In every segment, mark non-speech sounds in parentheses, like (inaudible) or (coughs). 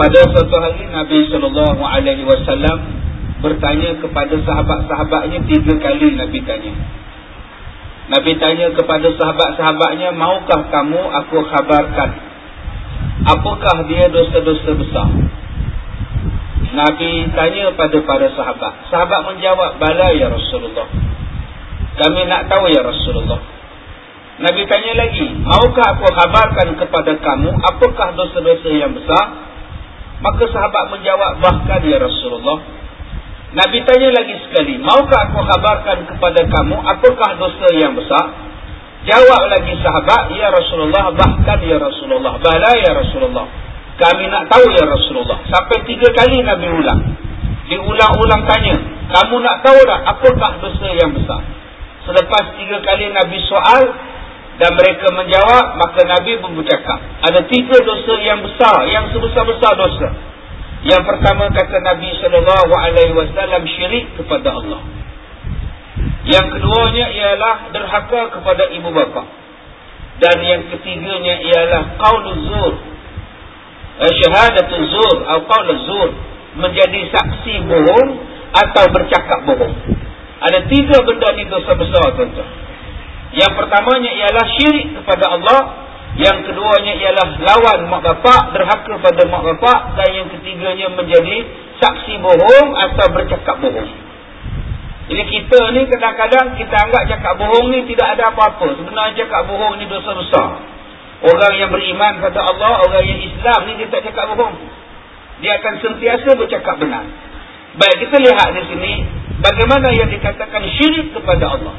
pada suatu hari Nabi sallallahu alaihi wasallam bertanya kepada sahabat-sahabatnya tiga kali Nabi tanya. Nabi tanya kepada sahabat-sahabatnya, "Maukah kamu aku khabarkan apakah dia dosa-dosa besar?" Nabi tanya pada para sahabat. Sahabat menjawab, "Bala ya Rasulullah." Kami nak tahu ya Rasulullah. Nabi tanya lagi, "Maukah aku khabarkan kepada kamu apakah dosa-dosa yang besar?" Maka sahabat menjawab bahkan ya Rasulullah. Nabi tanya lagi sekali, maukah aku khabarkan kepada kamu apakah dosa yang besar? Jawab lagi sahabat, ya Rasulullah, bahkan ya Rasulullah, bala ya Rasulullah. Kami nak tahu ya Rasulullah. Sampai tiga kali Nabi ulang. Diulang-ulang tanya, kamu nak tahu tak apakah dosa yang besar? Selepas tiga kali Nabi soal, dan mereka menjawab maka Nabi pun bercakap ada tiga dosa yang besar yang sebesar-besar dosa. Yang pertama kata Nabi wasallam syirik kepada Allah. Yang keduanya ialah derhaka kepada ibu bapa. Dan yang ketiganya ialah qauluz zur. Eh, syahadatul zur atau qauluz zur. Menjadi saksi bohong atau bercakap bohong. Ada tiga benda ni dosa besar tuan-tuan yang pertamanya ialah syirik kepada Allah. Yang keduanya ialah lawan mak bapak, derhaka pada mak bapak. Dan yang ketiganya menjadi saksi bohong atau bercakap bohong. Jadi kita ni kadang-kadang kita anggap cakap bohong ni tidak ada apa-apa. Sebenarnya cakap bohong ni dosa besar. Orang yang beriman kepada Allah, orang yang Islam ni dia tak cakap bohong. Dia akan sentiasa bercakap benar. Baik kita lihat di sini bagaimana yang dikatakan syirik kepada Allah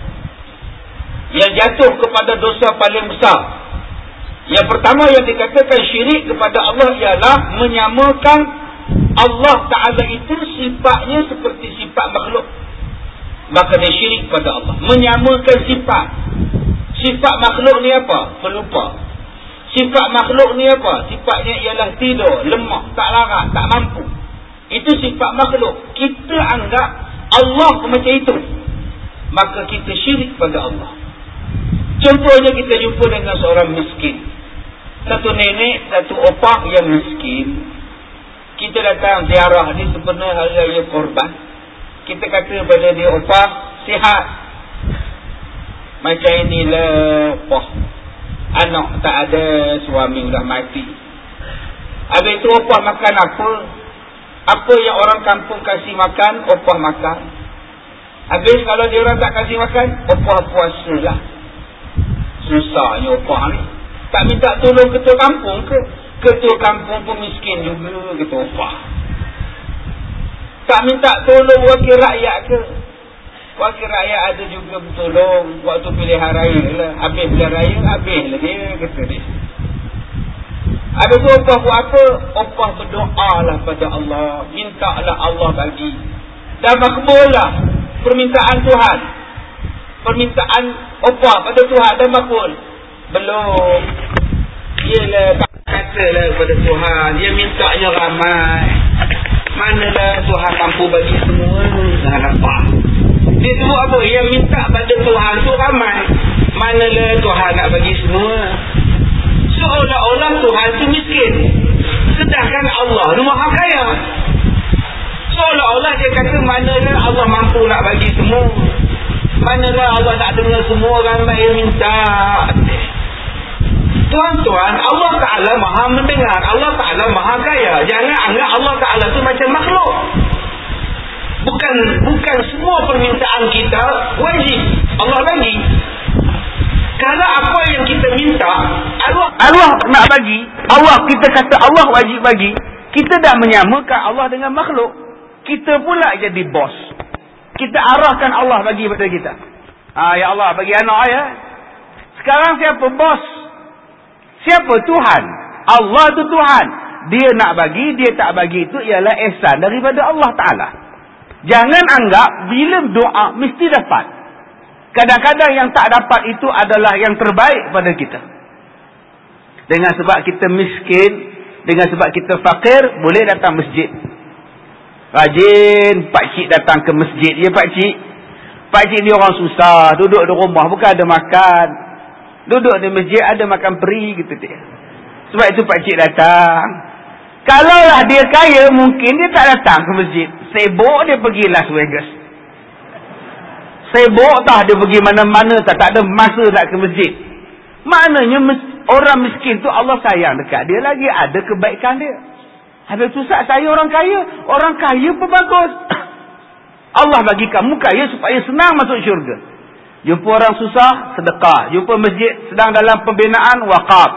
yang jatuh kepada dosa paling besar. Yang pertama yang dikatakan syirik kepada Allah ialah menyamakan Allah Ta'ala itu sifatnya seperti sifat makhluk. Maka dia syirik kepada Allah. Menyamakan sifat. Sifat makhluk ni apa? Pelupa. Sifat makhluk ni apa? Sifatnya ialah tidur, lemah, tak larat, tak mampu. Itu sifat makhluk. Kita anggap Allah macam itu. Maka kita syirik kepada Allah. Contohnya kita jumpa dengan seorang miskin. Satu nenek, satu opak yang miskin. Kita datang ziarah ni sebenarnya hari raya korban. Kita kata kepada dia opak, sihat. Macam inilah opah. Anak tak ada, suami sudah mati. Habis itu opah makan apa? Apa yang orang kampung kasih makan, opah makan. Habis kalau dia orang tak kasih makan, opah puasa lah susahnya upah ni. Tak minta tolong ketua kampung ke? Ketua kampung pun miskin juga ketua upah. Tak minta tolong wakil rakyat ke? Wakil rakyat ada juga bertolong waktu pilihan raya lah. Habis pilihan raya, habis lah dia kata dia. Ada tu upah buat apa? Upah berdoa lah pada Allah. Minta lah Allah bagi. Dan makbul lah permintaan Tuhan permintaan upah pada Tuhan dan makbul. Belum. Ialah katalah kepada Tuhan. Dia mintanya ramai. Manalah Tuhan mampu bagi semua. Jangan nampak. Dia tu apa yang minta pada Tuhan tu ramai. Manalah Tuhan nak bagi semua. Seolah-olah Tuhan tu miskin. Sedangkan Allah tu maha kaya. Seolah-olah dia kata manalah Allah mampu nak bagi semua Manakah Allah tak dengar semua orang yang minta? Tuan-tuan, Allah Ta'ala maha mendengar. Allah Ta'ala maha kaya. Jangan anggap Allah Ta'ala tu macam makhluk. Bukan bukan semua permintaan kita wajib. Allah bagi. Kalau apa yang kita minta, Allah, Allah nak bagi. Allah kita kata Allah wajib bagi. Kita dah menyamakan Allah dengan makhluk. Kita pula jadi bos kita arahkan Allah bagi pada kita. Ha, ya Allah, bagi anak ya. Sekarang siapa bos? Siapa Tuhan? Allah tu Tuhan. Dia nak bagi, dia tak bagi itu ialah ihsan daripada Allah Ta'ala. Jangan anggap bila doa mesti dapat. Kadang-kadang yang tak dapat itu adalah yang terbaik pada kita. Dengan sebab kita miskin, dengan sebab kita fakir, boleh datang masjid. Rajin pak cik datang ke masjid dia pak cik. Pak cik ni orang susah, duduk di rumah bukan ada makan. Duduk di masjid ada makan peri gitu dia. Sebab itu pak cik datang. Kalaulah dia kaya, mungkin dia tak datang ke masjid. Sibuk dia pergi Las Vegas. Sibuk tah dia pergi mana-mana tak, tak ada masa nak ke masjid. Maknanya orang miskin tu Allah sayang dekat dia lagi. Ada kebaikan dia. Habis susah saya orang kaya. Orang kaya pun bagus. (coughs) Allah bagi kamu kaya supaya senang masuk syurga. Jumpa orang susah, sedekah. Jumpa masjid sedang dalam pembinaan, wakaf.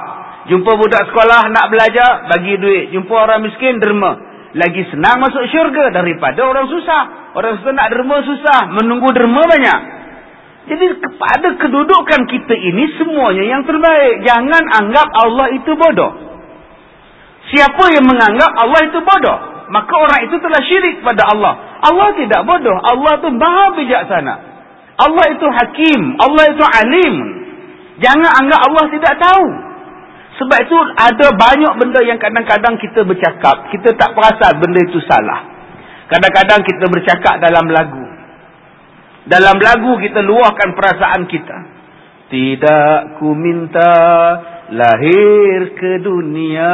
Jumpa budak sekolah nak belajar, bagi duit. Jumpa orang miskin, derma. Lagi senang masuk syurga daripada orang susah. Orang susah nak derma susah. Menunggu derma banyak. Jadi kepada kedudukan kita ini semuanya yang terbaik. Jangan anggap Allah itu bodoh. Siapa yang menganggap Allah itu bodoh? Maka orang itu telah syirik pada Allah. Allah tidak bodoh. Allah itu maha bijaksana. Allah itu hakim. Allah itu alim. Jangan anggap Allah tidak tahu. Sebab itu ada banyak benda yang kadang-kadang kita bercakap. Kita tak perasan benda itu salah. Kadang-kadang kita bercakap dalam lagu. Dalam lagu kita luahkan perasaan kita. Tidak ku minta lahir ke dunia.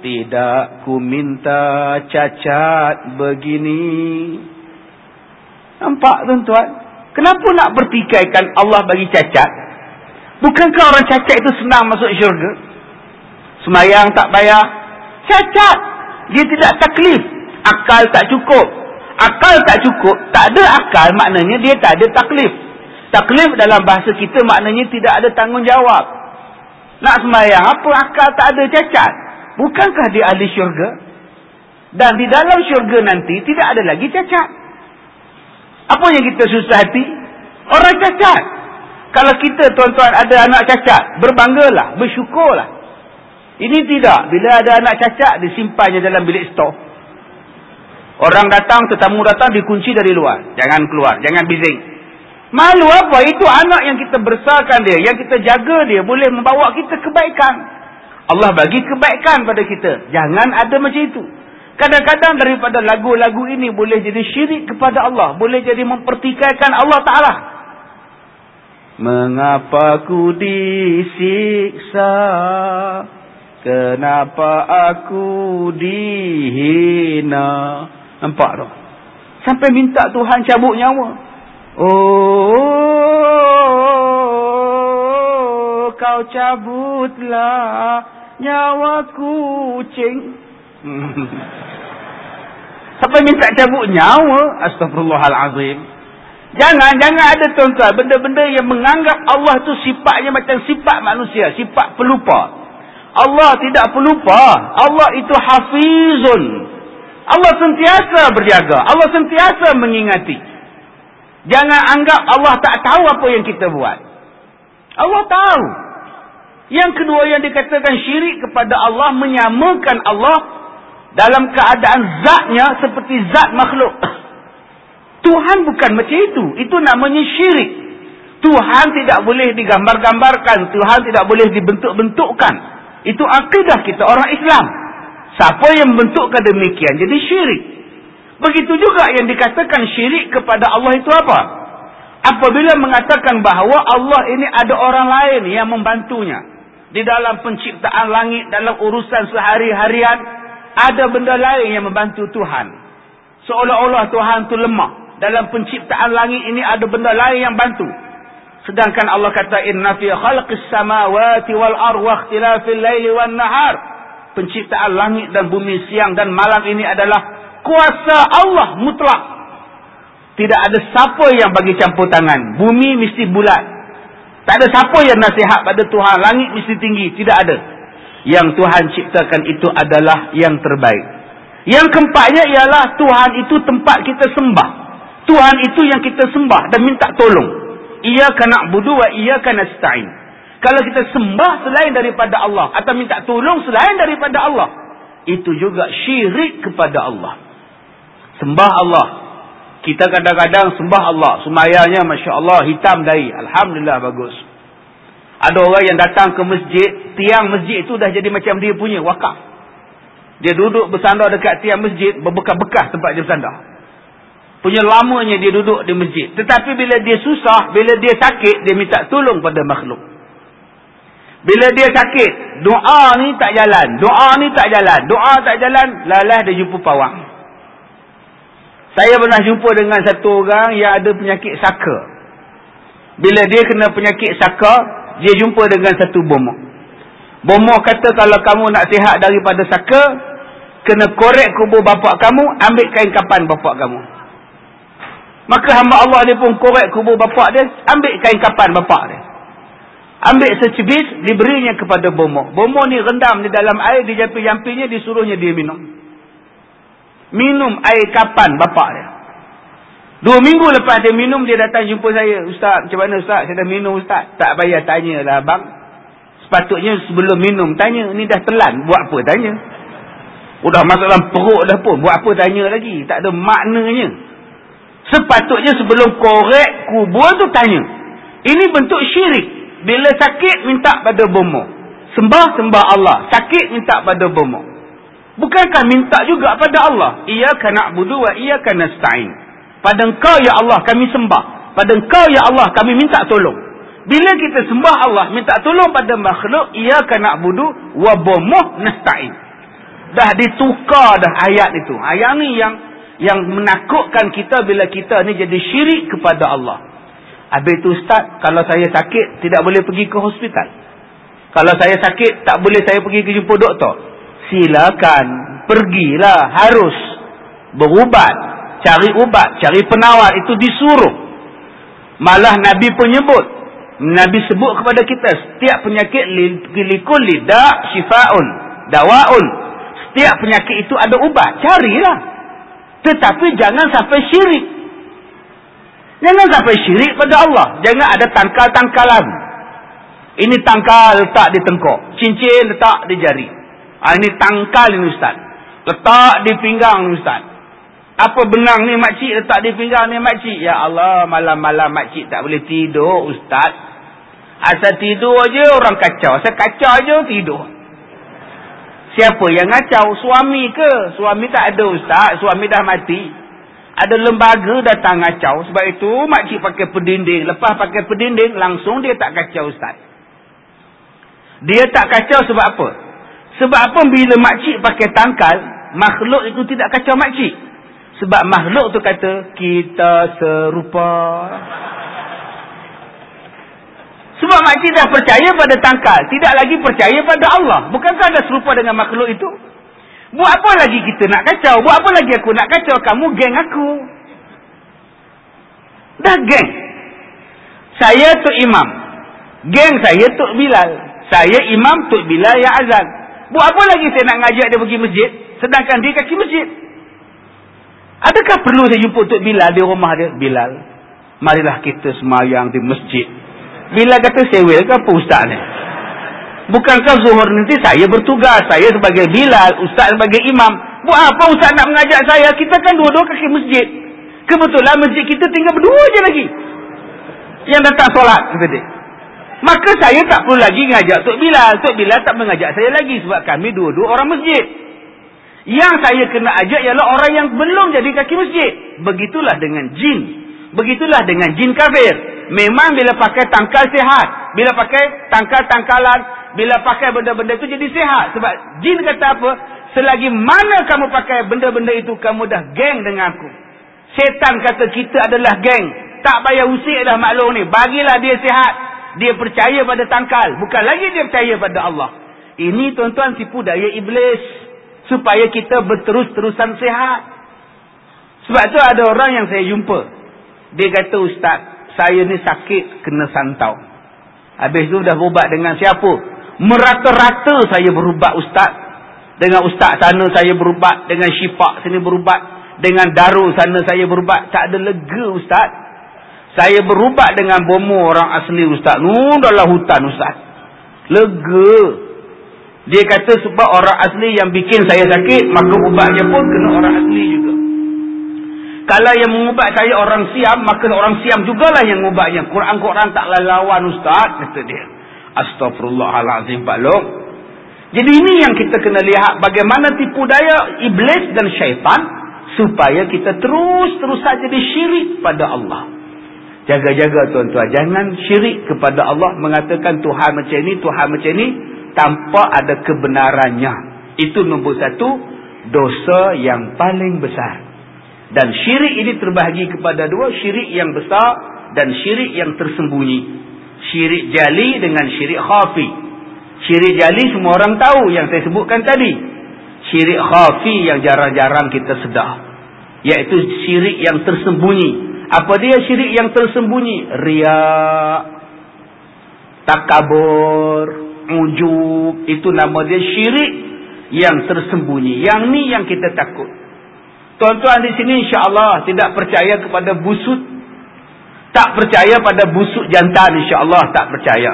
Tidak ku minta cacat begini. Nampak tuan-tuan? Kenapa nak bertikaikan Allah bagi cacat? Bukankah orang cacat itu senang masuk syurga? Semayang tak bayar. Cacat. Dia tidak taklif. Akal tak cukup. Akal tak cukup. Tak ada akal maknanya dia tak ada taklif. Taklif dalam bahasa kita maknanya tidak ada tanggungjawab. Nak semayang apa akal tak ada cacat? Bukankah dia ahli syurga? Dan di dalam syurga nanti tidak ada lagi cacat. Apa yang kita susah hati? Orang cacat. Kalau kita tuan-tuan ada anak cacat, berbanggalah, bersyukurlah. Ini tidak. Bila ada anak cacat, disimpannya dalam bilik stor. Orang datang, tetamu datang, dikunci dari luar. Jangan keluar, jangan bising. Malu apa? Itu anak yang kita besarkan dia, yang kita jaga dia, boleh membawa kita kebaikan. Allah bagi kebaikan pada kita. Jangan ada macam itu. Kadang-kadang daripada lagu-lagu ini boleh jadi syirik kepada Allah. Boleh jadi mempertikaikan Allah Ta'ala. Mengapa ku disiksa? Kenapa aku dihina? Nampak tak? Sampai minta Tuhan cabut nyawa. Oh, kau cabutlah nyawa kucing. (laughs) Sampai minta cabut nyawa. Astagfirullahalazim. Jangan, jangan ada tuan-tuan. Benda-benda yang menganggap Allah tu sifatnya macam sifat manusia. Sifat pelupa. Allah tidak pelupa. Allah itu hafizun. Allah sentiasa berjaga. Allah sentiasa mengingati. Jangan anggap Allah tak tahu apa yang kita buat. Allah tahu. Yang kedua yang dikatakan syirik kepada Allah. Menyamakan Allah. Dalam keadaan zatnya seperti zat makhluk. (coughs) Tuhan bukan macam itu. Itu namanya syirik. Tuhan tidak boleh digambar-gambarkan. Tuhan tidak boleh dibentuk-bentukkan. Itu akidah kita orang Islam. Siapa yang membentukkan demikian jadi syirik. Begitu juga yang dikatakan syirik kepada Allah itu apa? Apabila mengatakan bahawa Allah ini ada orang lain yang membantunya. Di dalam penciptaan langit, dalam urusan sehari-harian. Ada benda lain yang membantu Tuhan. Seolah-olah Tuhan itu lemah dalam penciptaan langit ini ada benda lain yang bantu. Sedangkan Allah kata inna fi khalqis samawati wal ardi wa ikhtilafil laili wan nahar. Penciptaan langit dan bumi siang dan malam ini adalah kuasa Allah mutlak. Tidak ada siapa yang bagi campur tangan. Bumi mesti bulat. Tak ada siapa yang nasihat pada Tuhan. Langit mesti tinggi. Tidak ada. Yang Tuhan ciptakan itu adalah yang terbaik. Yang keempatnya ialah Tuhan itu tempat kita sembah. Tuhan itu yang kita sembah dan minta tolong. Ia kena budu wa kena stain. Kalau kita sembah selain daripada Allah atau minta tolong selain daripada Allah, itu juga syirik kepada Allah. Sembah Allah. Kita kadang-kadang sembah Allah. Semayanya Masya Allah hitam dari. Alhamdulillah bagus. Ada orang yang datang ke masjid. Tiang masjid itu dah jadi macam dia punya wakaf. Dia duduk bersandar dekat tiang masjid. Berbekas-bekas tempat dia bersandar punya lamanya dia duduk di masjid. Tetapi bila dia susah, bila dia sakit, dia minta tolong pada makhluk. Bila dia sakit, doa ni tak jalan. Doa ni tak jalan. Doa tak jalan, lalah dia jumpa pawang. Saya pernah jumpa dengan satu orang yang ada penyakit saka. Bila dia kena penyakit saka, dia jumpa dengan satu bomoh. Bomoh kata kalau kamu nak sihat daripada saka, kena korek kubur bapak kamu, ambil kain kapan bapak kamu. Maka hamba Allah dia pun korek kubur bapak dia, ambil kain kapan bapak dia. Ambil secebis, diberinya kepada bomoh. Bomoh ni rendam di dalam air, dijampi-jampinya, disuruhnya dia minum. Minum air kapan bapak dia. Dua minggu lepas dia minum, dia datang jumpa saya. Ustaz, macam mana Ustaz? Saya dah minum Ustaz. Tak payah tanya lah bang. Sepatutnya sebelum minum, tanya. Ni dah telan, buat apa tanya? Udah masuk dalam perut dah pun, buat apa tanya lagi? Tak ada maknanya. Sepatutnya sebelum korek kubur tu tanya. Ini bentuk syirik. Bila sakit minta pada bomo. Sembah sembah Allah. Sakit minta pada bomo. Bukankah minta juga pada Allah? Ia kena budu wa ia kena stain. Pada engkau ya Allah kami sembah. Pada engkau ya Allah kami minta tolong. Bila kita sembah Allah minta tolong pada makhluk. Ia kena budu wa bomo nastain. Dah ditukar dah ayat itu. Ayat ni yang yang menakutkan kita bila kita ni jadi syirik kepada Allah. Habis itu Ustaz, kalau saya sakit, tidak boleh pergi ke hospital. Kalau saya sakit, tak boleh saya pergi ke jumpa doktor. Silakan, pergilah, harus berubat, cari ubat, cari penawar, itu disuruh. Malah Nabi pun nyebut, Nabi sebut kepada kita, setiap penyakit likul lidak syifaun, dawaun. Setiap penyakit itu ada ubat, carilah. Tetapi jangan sampai syirik. Jangan sampai syirik pada Allah. Jangan ada tangkal-tangkalan. Ini tangkal letak di tengkok. Cincin letak di jari. Ha, ini tangkal ini Ustaz. Letak di pinggang ni Ustaz. Apa benang ni makcik letak di pinggang ni makcik? Ya Allah, malam-malam makcik tak boleh tidur Ustaz. Asal tidur aja orang kacau. Asal kacau aja tidur. Siapa yang ngacau? Suami ke? Suami tak ada Ustaz. Suami dah mati. Ada lembaga datang kacau. Sebab itu makcik pakai pedinding. Lepas pakai pedinding langsung dia tak kacau Ustaz. Dia tak kacau sebab apa? Sebab apa bila makcik pakai tangkal. Makhluk itu tidak kacau makcik. Sebab makhluk tu kata kita serupa. Sebab makcik dah percaya pada tangkal. Tidak lagi percaya pada Allah. Bukankah ada serupa dengan makhluk itu? Buat apa lagi kita nak kacau? Buat apa lagi aku nak kacau? Kamu geng aku. Dah geng. Saya tu imam. Geng saya tu Bilal. Saya imam tu Bilal yang azan. Buat apa lagi saya nak ngajak dia pergi masjid? Sedangkan dia kaki masjid. Adakah perlu saya jumpa Tok Bilal di rumah dia? Bilal. Marilah kita semayang di masjid. Bilal kata sewel ke apa ustaz ni? Bukankah zuhur nanti saya bertugas. Saya sebagai Bilal, ustaz sebagai imam. Buat apa ustaz nak mengajak saya? Kita kan dua-dua kaki masjid. Kebetulan masjid kita tinggal berdua je lagi. Yang datang solat. Kata dia. Maka saya tak perlu lagi mengajak Tok Bilal. Tok Bilal tak mengajak saya lagi. Sebab kami dua-dua orang masjid. Yang saya kena ajak ialah orang yang belum jadi kaki masjid. Begitulah dengan jin. Begitulah dengan jin kafir. Memang bila pakai tangkal sihat. Bila pakai tangkal-tangkalan bila pakai benda-benda itu jadi sehat. Sebab jin kata apa? Selagi mana kamu pakai benda-benda itu, kamu dah geng dengan aku. Setan kata kita adalah geng. Tak payah usik dah maklum ni. Bagilah dia sehat. Dia percaya pada tangkal. Bukan lagi dia percaya pada Allah. Ini tuan-tuan tipu daya iblis. Supaya kita berterus-terusan sehat. Sebab tu ada orang yang saya jumpa. Dia kata, Ustaz, saya ni sakit kena santau. Habis tu dah berubat dengan siapa? merata-rata saya berubat ustaz dengan ustaz sana saya berubat dengan syifa sini berubat dengan daru sana saya berubat tak ada lega ustaz saya berubat dengan bomo orang asli ustaz. Nu dalam hutan ustaz. Lega. Dia kata sebab orang asli yang bikin saya sakit maka ubatnya pun kena orang asli juga. Kalau yang mengubat saya orang siam maka orang siam jugalah yang mengubatnya Quran-Quran taklah lawan ustaz kata dia. Astaghfirullahaladzim Pak Long. Jadi ini yang kita kena lihat bagaimana tipu daya iblis dan syaitan supaya kita terus-terus saja disyirik pada Allah. Jaga-jaga tuan-tuan. Jangan syirik kepada Allah mengatakan Tuhan macam ni, Tuhan macam ni. Tanpa ada kebenarannya. Itu nombor satu. Dosa yang paling besar. Dan syirik ini terbahagi kepada dua. Syirik yang besar dan syirik yang tersembunyi. Syirik jali dengan syirik khafi. Syirik jali semua orang tahu yang saya sebutkan tadi. Syirik khafi yang jarang-jarang kita sedar. Iaitu syirik yang tersembunyi. Apa dia syirik yang tersembunyi? Riak. Takabur. Ujub. Itu nama dia syirik yang tersembunyi. Yang ni yang kita takut. Tuan-tuan di sini insya-Allah tidak percaya kepada busut. Tak percaya pada busuk jantan insya-Allah tak percaya.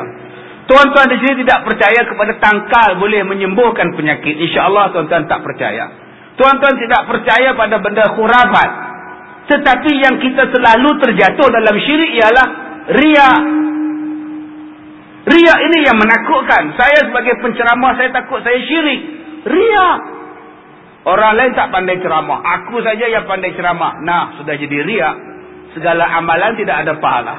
Tuan-tuan di sini tidak percaya kepada tangkal boleh menyembuhkan penyakit. Insya-Allah tuan-tuan tak percaya. Tuan-tuan tidak percaya pada benda khurafat. Tetapi yang kita selalu terjatuh dalam syirik ialah riak. Riak ini yang menakutkan. Saya sebagai penceramah saya takut saya syirik. Riak. Orang lain tak pandai ceramah. Aku saja yang pandai ceramah. Nah, sudah jadi riak. Segala amalan tidak ada pahala.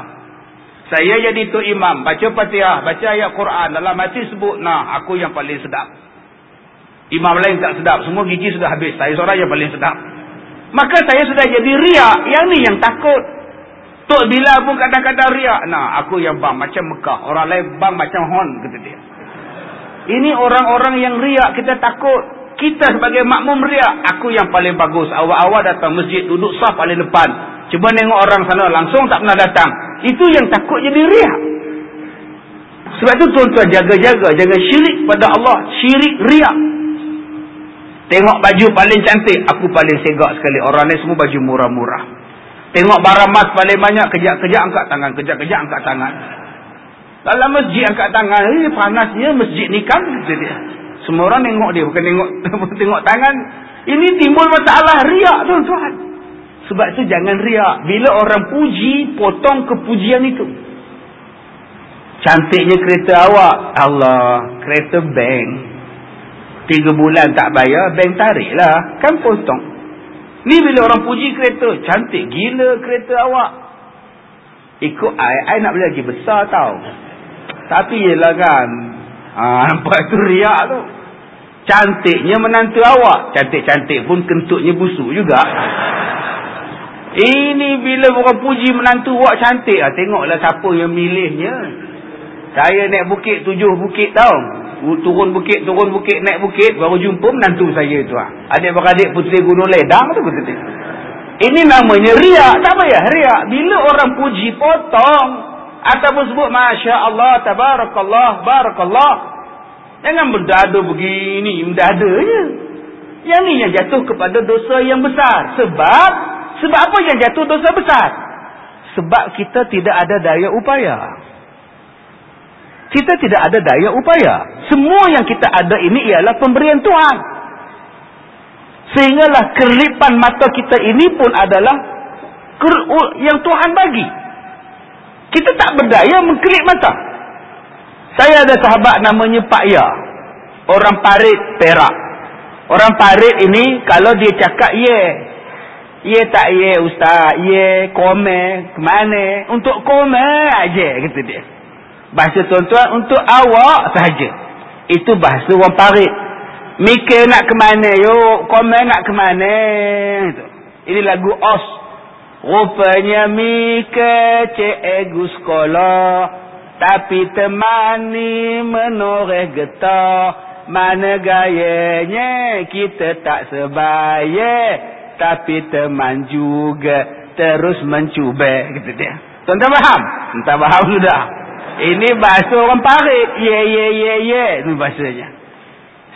Saya jadi tu imam. Baca patiah. Baca ayat Quran. Dalam hati sebut. Nah, aku yang paling sedap. Imam lain tak sedap. Semua gigi sudah habis. Saya seorang yang paling sedap. Maka saya sudah jadi riak. Yang ni yang takut. Tok bila pun kadang-kadang riak. Nah, aku yang bang macam Mekah. Orang lain bang macam Hon. Kata dia. Ini orang-orang yang riak. Kita takut. Kita sebagai makmum riak. Aku yang paling bagus. Awal-awal datang masjid. Duduk sah paling depan. Cuba tengok orang sana. Langsung tak pernah datang. Itu yang takut jadi riak. Sebab itu tuan-tuan jaga-jaga. Jangan syirik pada Allah. Syirik riak. Tengok baju paling cantik, aku paling segak sekali. Orang ni semua baju murah-murah. Tengok barang emas paling banyak, kejap-kejap angkat tangan, kejap-kejap angkat tangan. Dalam masjid angkat tangan, eh panasnya masjid ni kan, dia. Semua orang tengok dia, bukan tengok (laughs) tengok tangan. Ini timbul masalah riak tuan-tuan. Sebab itu jangan riak. Bila orang puji, potong kepujian itu. Cantiknya kereta awak. Allah, kereta bank. Tiga bulan tak bayar, bank tarik lah. Kan potong. Ni bila orang puji kereta, cantik gila kereta awak. Ikut I, I nak beli lagi besar tau. Tapi yelah kan. Ha, (laughs) nampak tu riak tu. Cantiknya menantu awak. Cantik-cantik pun kentutnya busuk juga. Ini bila orang puji menantu awak cantik. Ha, tengoklah siapa yang milihnya. Saya naik bukit, tujuh bukit tau turun bukit, turun bukit, naik bukit, baru jumpa menantu saya tu. Ah. Adik-beradik puteri gunung ledang tu kata Ini namanya riak. Tak payah riak. Bila orang puji, potong. Ataupun sebut, Masya Allah, Tabarakallah, Barakallah. Jangan berdada begini, berdadanya. Yang ni yang jatuh kepada dosa yang besar. Sebab, sebab apa yang jatuh dosa besar? Sebab kita tidak ada daya upaya kita tidak ada daya upaya. Semua yang kita ada ini ialah pemberian Tuhan. Sehinggalah keripan mata kita ini pun adalah yang Tuhan bagi. Kita tak berdaya mengkelip mata. Saya ada sahabat namanya Pak Ya. Orang parit perak. Orang parit ini kalau dia cakap ye. Ye tak ye ustaz. Ye kome. Kemana? Untuk kome aja kata dia. Bahasa tuan-tuan untuk awak sahaja. Itu bahasa orang parit. Mikir nak ke mana yuk. Komen nak ke mana. Ini lagu Os. Rupanya mikir cikgu sekolah. Tapi teman ni menoreh getah. Mana gayanya kita tak sebaya. Tapi teman juga terus mencuba. Kata dia. Tuan-tuan faham? Tuan-tuan faham sudah. Ini bahasa orang parit. Ye, ye, ye, ye. Ini bahasanya.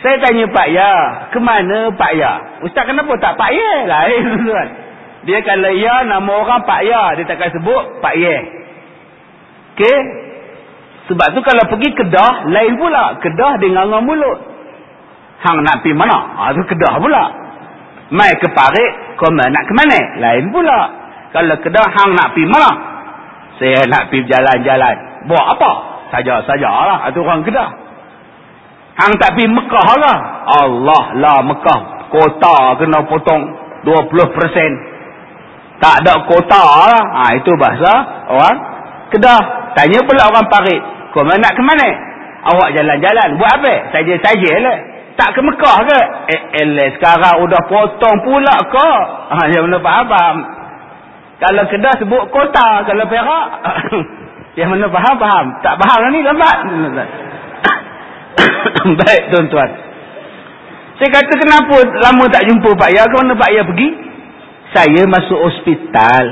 Saya tanya Pak Ya. Ke mana Pak Ya? Ustaz kenapa tak Pak Ye? (laughs) Lain tuan. Dia kalau ya nama orang Pak Ya. Dia takkan sebut Pak Ye. Okey. Sebab tu kalau pergi Kedah. Lain pula. Kedah dengan ngangam mulut. Hang nak pergi mana? Ha, tu Kedah pula. Mai ke parit. Kau nak ke mana? Lain pula. Kalau Kedah hang nak pergi mana? Saya nak pergi jalan-jalan. Buat apa? Saja-sajalah. Itu orang kedah. Hang tak pergi Mekah lah. Allah lah Mekah. Kota kena potong 20%. Tak ada kota lah. Ha, itu bahasa orang Kedah. Tanya pula orang parit. Kau nak ke mana? Awak jalan-jalan. Buat apa? Saja-saja lah. Tak ke Mekah ke? Eh, eh sekarang udah potong pula ke? Ha, yang mana faham-faham. Kalau Kedah sebut kota. Kalau Perak. (laughs) yang mana faham-faham. Tak faham lah ni lambat. (coughs) Baik tuan-tuan. Saya kata kenapa lama tak jumpa Pak Ya? Ke mana Pak Ya pergi? Saya masuk hospital.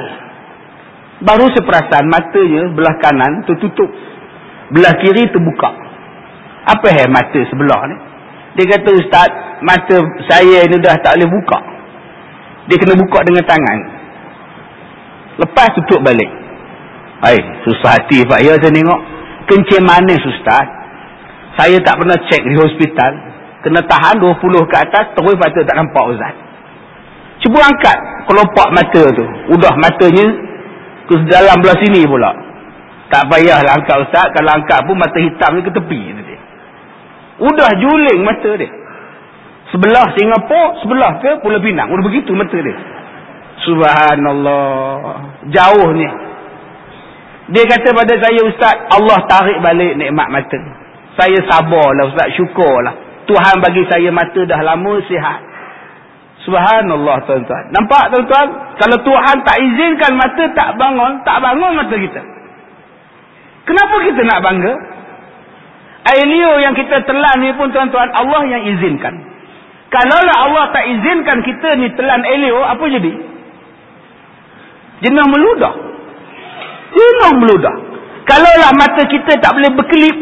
Baru seperasan matanya belah kanan tertutup. Belah kiri terbuka. Apa yang mata sebelah ni? Dia kata Ustaz, mata saya ni dah tak boleh buka. Dia kena buka dengan tangan. Lepas tutup balik. Hai, susah hati Pak Ya saya tengok. Kencing manis Ustaz. Saya tak pernah cek di hospital. Kena tahan 20 ke atas, terus mata tak nampak Ustaz. Cuba angkat kelopak mata tu. Udah matanya ke dalam belah sini pula. Tak payahlah angkat ustaz. Kalau angkat pun mata hitam ni ke tepi. Nanti. Udah juling mata dia. Sebelah Singapura, sebelah ke Pulau Pinang. Udah begitu mata dia. Subhanallah. Jauh ni. Dia kata pada saya ustaz, Allah tarik balik nikmat mata. Saya sabarlah ustaz, syukurlah. Tuhan bagi saya mata dah lama sihat. Subhanallah tuan-tuan. Nampak tuan-tuan? Kalau Tuhan tak izinkan mata tak bangun, tak bangun mata kita. Kenapa kita nak bangga? Air liur yang kita telan ni pun tuan-tuan, Allah yang izinkan. Kalaulah Allah tak izinkan kita ni telan air liur, apa jadi? Jenah meludah. Jenah meludah. Kalaulah mata kita tak boleh berkelip,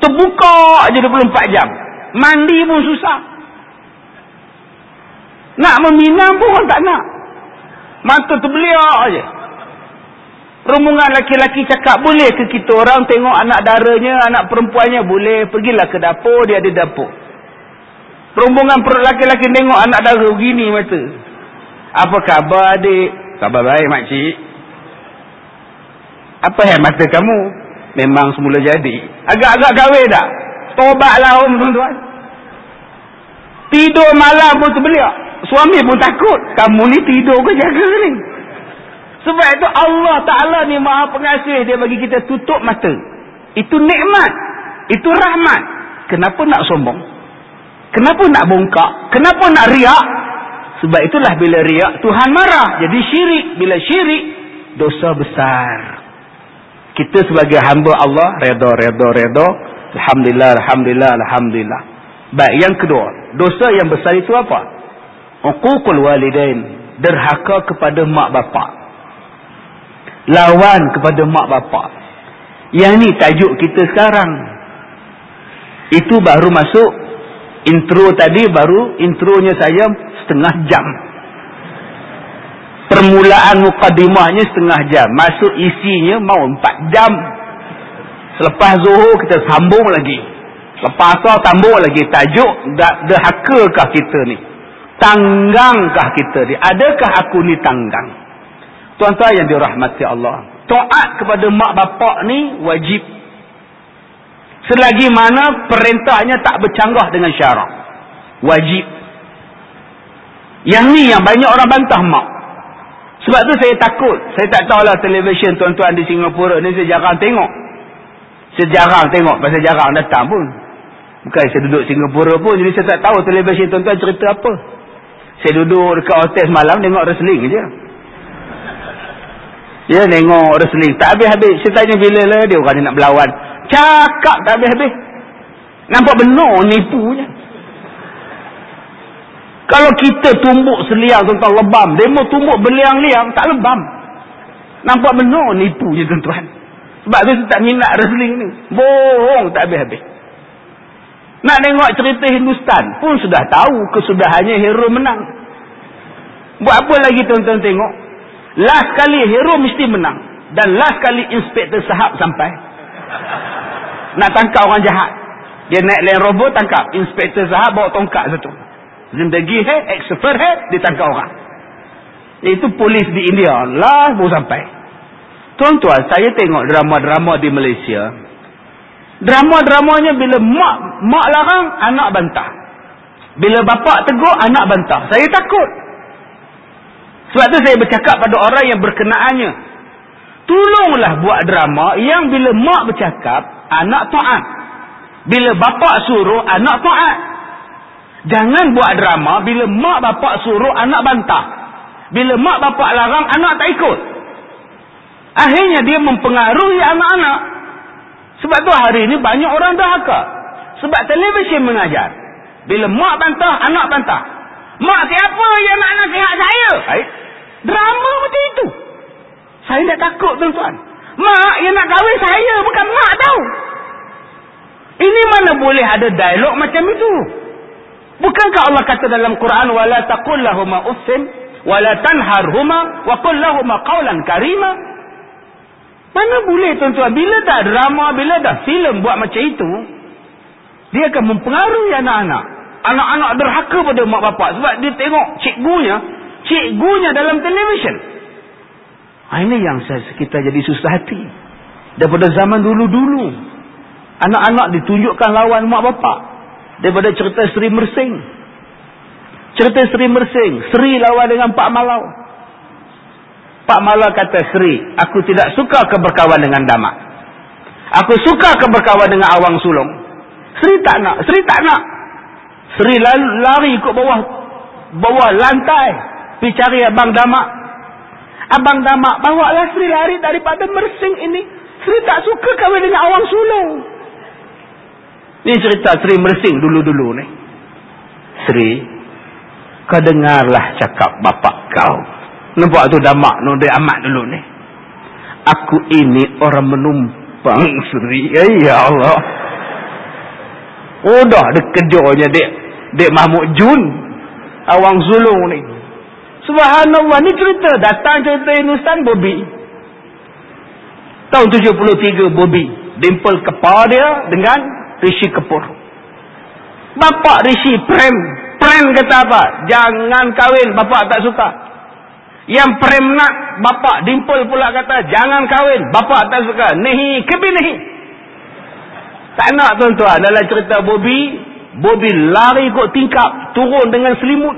terbuka je 24 jam. Mandi pun susah. Nak meminang pun orang tak nak. Mata terbeliak aja. Rombongan laki-laki cakap boleh ke kita orang tengok anak daranya, anak perempuannya boleh. Pergilah ke dapur, dia ada dapur. Rombongan laki-laki tengok anak dara begini mata. Apa khabar adik? Khabar baik makcik. Apa yang mata kamu? Memang semula jadi. Agak-agak kahwin tak? Tobatlah om tuan-tuan. Tidur malam pun terbeliak. Suami pun takut. Kamu ni tidur ke jaga ni? Sebab itu Allah Ta'ala ni maha pengasih. Dia bagi kita tutup mata. Itu nikmat. Itu rahmat. Kenapa nak sombong? Kenapa nak bongkak? Kenapa nak riak? Sebab itulah bila riak Tuhan marah. Jadi syirik. Bila syirik dosa besar. Kita sebagai hamba Allah redha redha redha. Alhamdulillah alhamdulillah alhamdulillah. Baik yang kedua, dosa yang besar itu apa? Uququl walidain, derhaka kepada mak bapak. Lawan kepada mak bapak. Yang ni tajuk kita sekarang. Itu baru masuk intro tadi baru intronya saya setengah jam. Permulaan mukadimahnya setengah jam. Masuk isinya mau empat jam. Selepas zuhur kita sambung lagi. Lepas tu sambung lagi tajuk derhakakah kita ni. Tanggangkah kita ni? Adakah aku ni tanggang? Tuan-tuan yang dirahmati Allah. Taat kepada mak bapak ni wajib. Selagi mana perintahnya tak bercanggah dengan syarak. Wajib. Yang ni yang banyak orang bantah mak. Sebab tu saya takut. Saya tak tahulah televisyen tuan-tuan di Singapura ni saya jarang tengok. Saya jarang tengok. Pasal jarang datang pun. Bukan saya duduk Singapura pun. Jadi saya tak tahu televisyen tuan-tuan cerita apa. Saya duduk dekat hotel semalam tengok wrestling je. Ya tengok wrestling. Tak habis-habis. Saya tanya bila lah dia orang nak berlawan. Cakap tak habis-habis. Nampak benar nipu je. Kalau kita tumbuk seliang tentang lebam. Mau tumbuk beliang-liang tak lebam. Nampak benar nipu je tuan-tuan. Sebab tu tak minat wrestling ni. Bohong tak habis-habis. Nak tengok cerita Hindustan pun sudah tahu kesudahannya hero menang. Buat apa lagi tuan-tuan tengok? Last kali hero mesti menang. Dan last kali inspektor sahab sampai. Nak tangkap orang jahat. Dia naik lain robot tangkap. Inspektor sahab bawa tongkat satu. Zindagi hai, ex-super hai, dia tangkap orang. Itu polis di India. Last baru sampai. Tuan-tuan, saya tengok drama-drama di Malaysia. Drama-dramanya bila mak mak larang, anak bantah. Bila bapak tegur, anak bantah. Saya takut. Sebab tu saya bercakap pada orang yang berkenaannya. Tolonglah buat drama yang bila mak bercakap, anak taat. Bila bapak suruh, anak taat. Jangan buat drama bila mak bapak suruh, anak bantah. Bila mak bapak larang, anak tak ikut. Akhirnya dia mempengaruhi anak-anak. Sebab tu hari ini banyak orang dahaka. Sebab televisyen mengajar. Bila mak bantah, anak bantah. Mak siapa yang nak nasihat saya? Baik. Drama macam itu. Saya tak takut tuan-tuan. Mak yang nak kahwin saya bukan mak tahu. Ini mana boleh ada dialog macam itu? Bukankah Allah kata dalam Quran wala taqul lahumma uffin wala tanharhuma wa qul lahumma qawlan karima? Mana boleh tuan-tuan bila dah drama, bila dah filem buat macam itu, dia akan mempengaruhi anak-anak. Anak-anak derhaka pada mak bapak sebab dia tengok cikgunya cikgunya dalam televisyen. Ha, ini yang saya, kita jadi susah hati. Daripada zaman dulu-dulu. Anak-anak ditunjukkan lawan mak bapak. Daripada cerita Seri Mersing. Cerita Seri Mersing. Seri lawan dengan Pak Malau. Pak Malau kata Seri. Aku tidak suka keberkawan dengan Damak. Aku suka keberkawan dengan Awang Sulong. Seri tak nak. Seri tak nak. Seri lari ikut bawah bawah lantai pergi cari Abang Damak. Abang Damak bawa lah Sri lari daripada Mersing ini. Sri tak suka kahwin dengan Awang Sulung. Ini cerita Sri Mersing dulu-dulu ni. Sri, kau dengarlah cakap bapak kau. Nampak tu Damak no, dia amat dulu ni. Aku ini orang menumpang Sri. Ya, ya Allah. Oh dah dia kerjanya dek. Dek Mahmud Jun. Awang Sulung ni. Subhanallah ni cerita datang cerita Hindustan Bobby. Tahun 73 Bobby dimpel kepala dia dengan Rishi Kapoor. Bapak Rishi Prem, Prem kata apa? Jangan kahwin, bapak tak suka. Yang Prem nak bapak dimpel pula kata jangan kahwin, bapak tak suka. Nehi, kebi nehi. Tak nak tuan-tuan dalam cerita Bobby, Bobby lari kok tingkap, turun dengan selimut.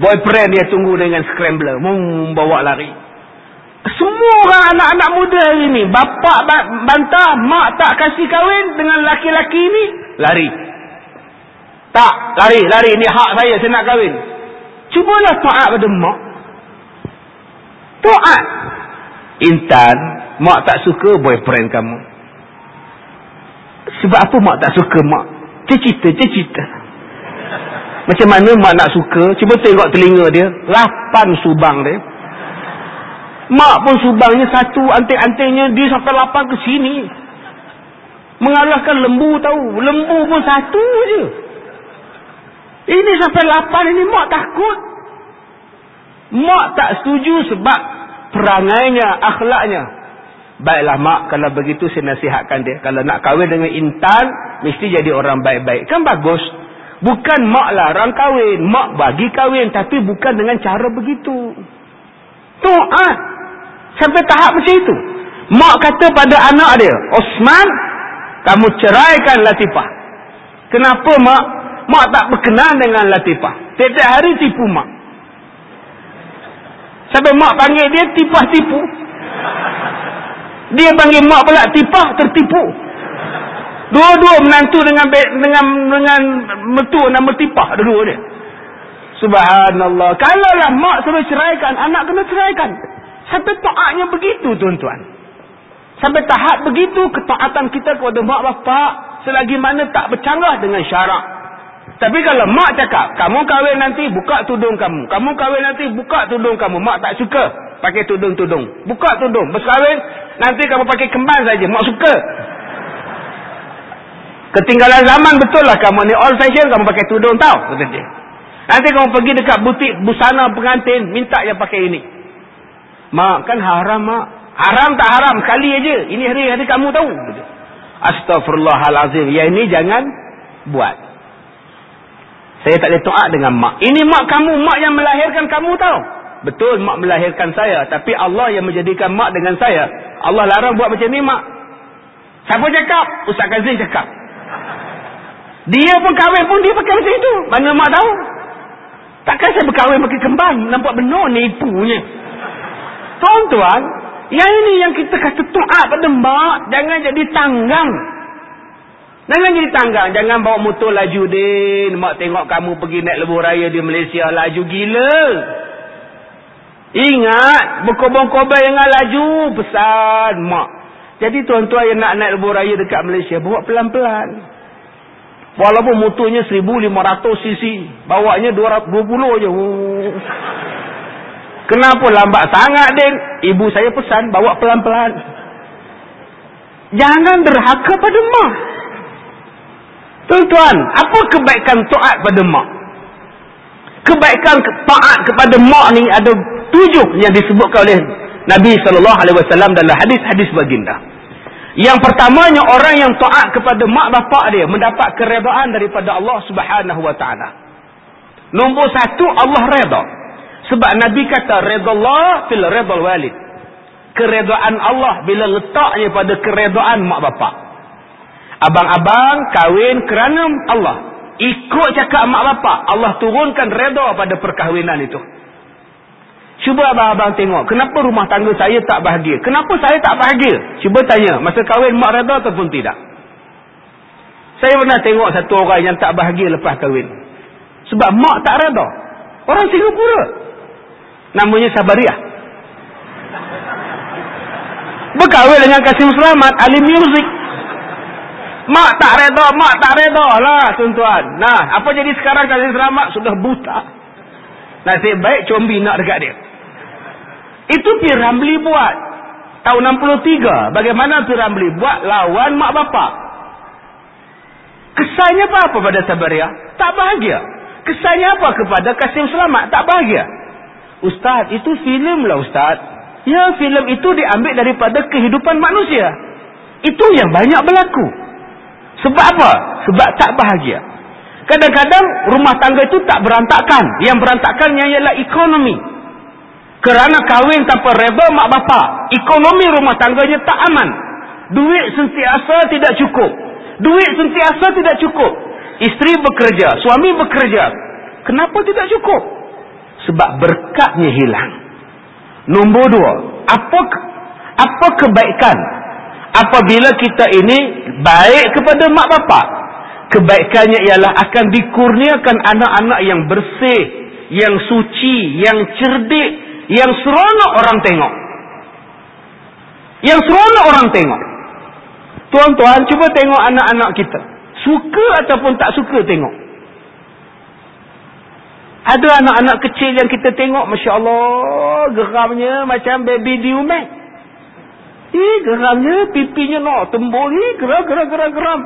Boyfriend dia tunggu dengan scrambler. Membawa lari. Semua orang anak-anak muda hari ni. Bapak bantah. Mak tak kasih kahwin dengan laki-laki ni. Lari. Tak. Lari. Lari. Ini hak saya. Saya nak kahwin. Cubalah taat pada mak. Taat. Intan. Mak tak suka boyfriend kamu. Sebab apa mak tak suka mak? Cecita. Cecita. Macam mana mak nak suka? Cuba tengok telinga dia. Lapan subang dia. Mak pun subangnya satu. Anting-antingnya dia sampai lapan ke sini. Mengalahkan lembu tahu. Lembu pun satu je. Ini sampai lapan ini mak takut. Mak tak setuju sebab perangainya, akhlaknya. Baiklah mak, kalau begitu saya nasihatkan dia. Kalau nak kahwin dengan intan, mesti jadi orang baik-baik. Kan bagus. Bukan mak larang kahwin. Mak bagi kahwin. Tapi bukan dengan cara begitu. Taat. Sampai tahap macam itu. Mak kata pada anak dia. Osman. Kamu ceraikan Latifah. Kenapa mak? Mak tak berkenan dengan Latifah. Setiap hari tipu mak. Sampai mak panggil dia tipah tipu. Dia panggil mak pula tipah tertipu. Dua-dua menantu dengan dengan dengan metu nama tipah dua dia. Subhanallah. Kalaulah mak suruh ceraikan, anak kena ceraikan. Sampai taatnya begitu tuan-tuan. Sampai tahap begitu ketaatan kita kepada mak bapak selagi mana tak bercanggah dengan syarak. Tapi kalau mak cakap, kamu kahwin nanti buka tudung kamu. Kamu kahwin nanti buka tudung kamu. Mak tak suka pakai tudung-tudung. Buka tudung. Berkahwin, nanti kamu pakai kemban saja. Mak suka. Ketinggalan zaman betul lah kamu ni all fashion kamu pakai tudung tau. Kata dia. Nanti kamu pergi dekat butik busana pengantin minta yang pakai ini. Mak kan haram mak. Haram tak haram sekali aja. Ini hari-hari kamu tahu. Kata. Astaghfirullahalazim. Yang ini jangan buat. Saya tak boleh taat dengan mak. Ini mak kamu, mak yang melahirkan kamu tahu. Betul mak melahirkan saya. Tapi Allah yang menjadikan mak dengan saya. Allah larang buat macam ni mak. Siapa cakap? Ustaz Kazim cakap. Dia pun kahwin pun dia pakai macam itu. Mana mak tahu? Takkan saya berkahwin pakai kembang. Nampak benar nipunya. Tuan-tuan, yang ini yang kita kata taat pada mak. Jangan jadi tanggang. Jangan jadi tanggang. Jangan bawa motor laju din. Mak tengok kamu pergi naik lebuh raya di Malaysia. Laju gila. Ingat. Berkobong-kobong yang laju. Pesan mak. Jadi tuan-tuan yang nak naik lebuh raya dekat Malaysia. Bawa pelan-pelan. Walaupun motornya 1500 cc. Bawanya 220 je. Kenapa lambat sangat, Din? Ibu saya pesan, bawa pelan-pelan. Jangan derhaka pada mak. Tuan-tuan, apa kebaikan taat pada mak? Kebaikan taat kepada mak ni ada tujuh yang disebutkan oleh Nabi SAW dalam hadis-hadis baginda. Yang pertamanya orang yang taat kepada mak bapak dia mendapat keredaan daripada Allah Subhanahu wa taala. Nombor satu Allah redha. Sebab Nabi kata redallah fil redal walid. Keredaan Allah bila letaknya pada keredaan mak bapak. Abang-abang kahwin kerana Allah. Ikut cakap mak bapak. Allah turunkan redha pada perkahwinan itu. Cuba abang-abang tengok. Kenapa rumah tangga saya tak bahagia? Kenapa saya tak bahagia? Cuba tanya. Masa kahwin mak reda ataupun tidak? Saya pernah tengok satu orang yang tak bahagia lepas kahwin. Sebab mak tak reda. Orang Singapura. Namanya Sabariah. Berkahwin dengan Kasim Selamat. Ahli muzik. Mak tak reda. Mak tak reda lah tuan-tuan. Nah, apa jadi sekarang Kasim Selamat? Sudah buta. Nasib baik combi nak dekat dia. Itu P. Ramli buat. Tahun 63. Bagaimana P. Ramli buat lawan mak bapak. Kesannya apa, apa pada Sabaria? Tak bahagia. Kesannya apa kepada Kasim Selamat? Tak bahagia. Ustaz, itu filem lah Ustaz. Ya, filem itu diambil daripada kehidupan manusia. Itu yang banyak berlaku. Sebab apa? Sebab tak bahagia. Kadang-kadang rumah tangga itu tak berantakan. Yang berantakan ialah ekonomi. Kerana kahwin tanpa reba mak bapak. Ekonomi rumah tangganya tak aman. Duit sentiasa tidak cukup. Duit sentiasa tidak cukup. Isteri bekerja. Suami bekerja. Kenapa tidak cukup? Sebab berkatnya hilang. Nombor dua. Apa apa kebaikan? Apabila kita ini baik kepada mak bapak. Kebaikannya ialah akan dikurniakan anak-anak yang bersih. Yang suci. Yang cerdik yang seronok orang tengok. Yang seronok orang tengok. Tuan-tuan, cuba tengok anak-anak kita. Suka ataupun tak suka tengok. Ada anak-anak kecil yang kita tengok, Masya Allah, geramnya macam baby diumek. Eh, geramnya, pipinya nak tembul. Eh, geram, geram, geram, geram.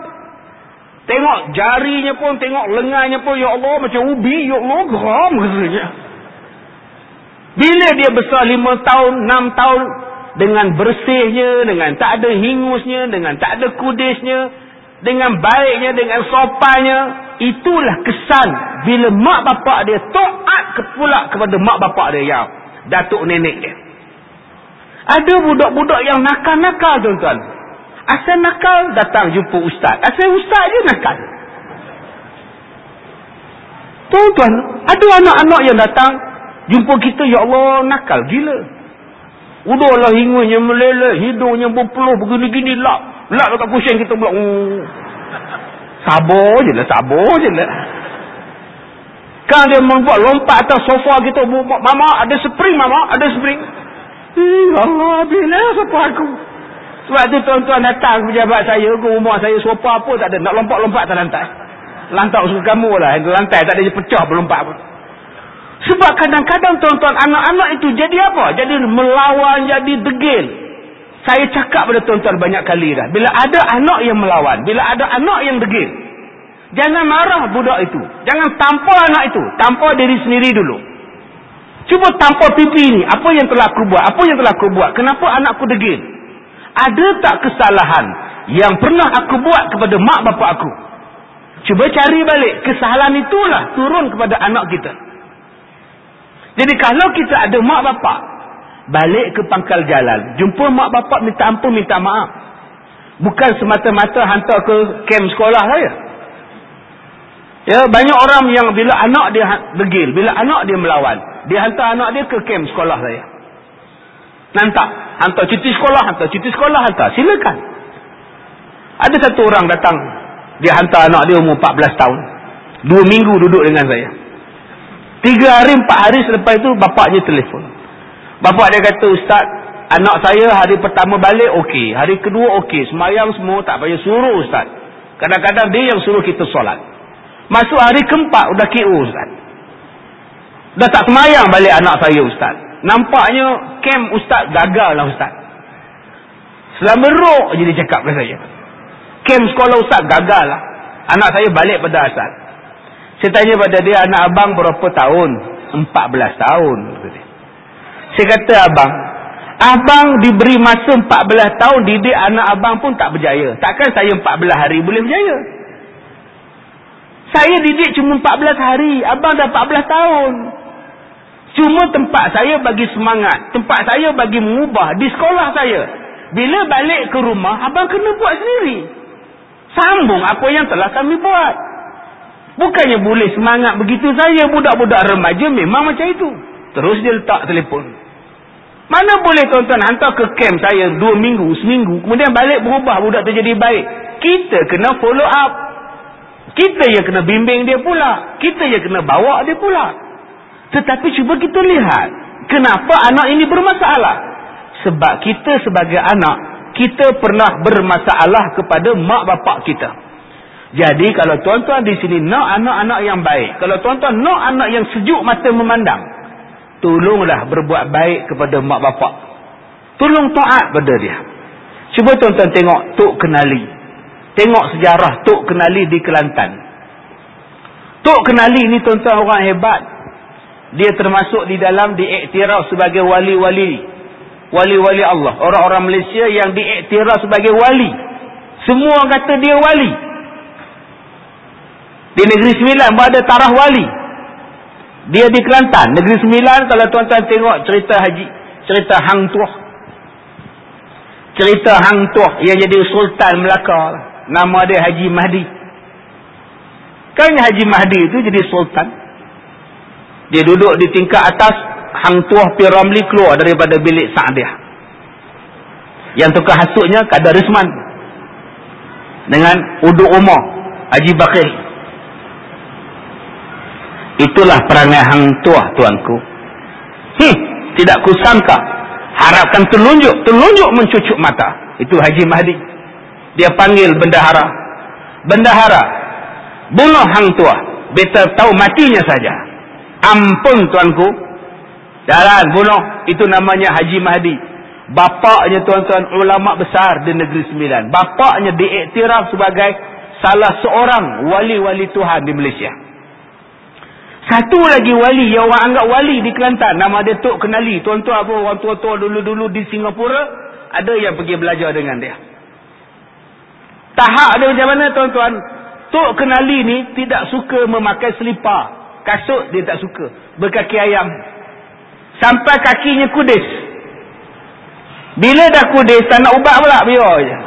Tengok jarinya pun, tengok lengannya pun, Ya Allah, macam ubi, Ya Allah, geram. Geramnya. Bila dia besar lima tahun, enam tahun, dengan bersihnya, dengan tak ada hingusnya, dengan tak ada kudisnya, dengan baiknya, dengan sopannya, itulah kesan bila mak bapak dia taat pula kepada mak bapak dia yang datuk nenek dia. Ada budak-budak yang nakal-nakal tuan-tuan. Asal nakal datang jumpa ustaz. Asal ustaz je nakal. Tuan-tuan, ada anak-anak yang datang Jumpa kita, Ya Allah, nakal gila. Udahlah hingusnya meleleh, hidungnya berpeluh, begini-gini, lap. Lap dekat pusing kita pula. Oh. Sabar je lah, sabar je lah. Kan dia membuat lompat atas sofa kita. Mama, ada spring, Mama, ada spring. Ya Allah, bila siapa aku? Sebab tu tuan-tuan datang pejabat saya ke rumah saya, sofa apa tak ada. Nak lompat-lompat tak lantai. Lantai suka kamu lah. Lantai tak ada pecah berlompat pun. Sebab kadang-kadang tuan-tuan anak-anak itu jadi apa? Jadi melawan, jadi degil. Saya cakap pada tuan-tuan banyak kali dah. Bila ada anak yang melawan, bila ada anak yang degil, jangan marah budak itu. Jangan tampar anak itu. Tampar diri sendiri dulu. Cuba tampar pipi ini. Apa yang telah aku buat? Apa yang telah aku buat? Kenapa anakku degil? Ada tak kesalahan yang pernah aku buat kepada mak bapak aku? Cuba cari balik. Kesalahan itulah turun kepada anak kita. Jadi kalau kita ada mak bapak balik ke pangkal jalan, jumpa mak bapak minta ampun, minta maaf. Bukan semata-mata hantar ke kem sekolah saja. Ya, banyak orang yang bila anak dia ha- degil, bila anak dia melawan, dia hantar anak dia ke kem sekolah saya. Nantak, hantar cuti sekolah, hantar cuti sekolah, hantar. Silakan. Ada satu orang datang, dia hantar anak dia umur 14 tahun. Dua minggu duduk dengan saya. Tiga hari, empat hari selepas itu, bapaknya telefon. Bapak dia kata, Ustaz, anak saya hari pertama balik, okey. Hari kedua, okey. Semayang semua, tak payah suruh Ustaz. Kadang-kadang dia yang suruh kita solat. Masuk hari keempat sudah KO Ustaz. Dah tak semayang balik anak saya Ustaz. Nampaknya kem Ustaz gagal lah Ustaz. Selama roh je dia cakap kepada saya. Kem sekolah Ustaz gagal lah. Anak saya balik pada asal. Saya tanya pada dia anak abang berapa tahun? 14 tahun. Saya kata abang. Abang diberi masa 14 tahun didik anak abang pun tak berjaya. Takkan saya 14 hari boleh berjaya? Saya didik cuma 14 hari. Abang dah 14 tahun. Cuma tempat saya bagi semangat. Tempat saya bagi mengubah. Di sekolah saya. Bila balik ke rumah, abang kena buat sendiri. Sambung apa yang telah kami buat. Bukannya boleh semangat begitu saya. Budak-budak remaja memang macam itu. Terus dia letak telefon. Mana boleh tuan-tuan hantar ke camp saya dua minggu, seminggu. Kemudian balik berubah budak tu jadi baik. Kita kena follow up. Kita yang kena bimbing dia pula. Kita yang kena bawa dia pula. Tetapi cuba kita lihat. Kenapa anak ini bermasalah? Sebab kita sebagai anak, kita pernah bermasalah kepada mak bapak kita. Jadi kalau tuan-tuan di sini nak anak-anak yang baik. Kalau tuan-tuan nak anak yang sejuk mata memandang. Tolonglah berbuat baik kepada mak bapak. Tolong taat pada dia. Cuba tuan-tuan tengok Tok Kenali. Tengok sejarah Tok Kenali di Kelantan. Tok Kenali ni tuan-tuan orang hebat. Dia termasuk di dalam diiktiraf sebagai wali-wali. Wali-wali Allah. Orang-orang Malaysia yang diiktiraf sebagai wali. Semua kata dia wali. Di Negeri Sembilan ada tarah wali. Dia di Kelantan. Negeri Sembilan kalau tuan-tuan tengok cerita haji. Cerita Hang Tuah. Cerita Hang Tuah yang jadi Sultan Melaka. Nama dia Haji Mahdi. Kan Haji Mahdi itu jadi sultan. Dia duduk di tingkat atas. Hang Tuah Pi Ramli keluar daripada bilik Sa'adiah. Yang tukar hasutnya Kadar Risman. Dengan Uduk Umar. Haji Bakir. Itulah perangai Hang Tuah tuanku. Hmm, tidak kusangka. Harapkan telunjuk. Telunjuk mencucuk mata. Itu Haji Mahdi dia panggil bendahara bendahara bunuh hang tua beta tahu matinya saja ampun tuanku jalan bunuh itu namanya Haji Mahdi bapaknya tuan-tuan ulama besar di negeri sembilan bapaknya diiktiraf sebagai salah seorang wali-wali Tuhan di Malaysia satu lagi wali yang orang anggap wali di Kelantan nama dia Tok Kenali tuan-tuan apa orang tua-tua dulu-dulu di Singapura ada yang pergi belajar dengan dia Tahap dia macam mana tuan-tuan? Tok Kenali ni tidak suka memakai selipar. Kasut dia tak suka. Berkaki ayam. Sampai kakinya kudis. Bila dah kudis, tak nak ubat pula, biar je.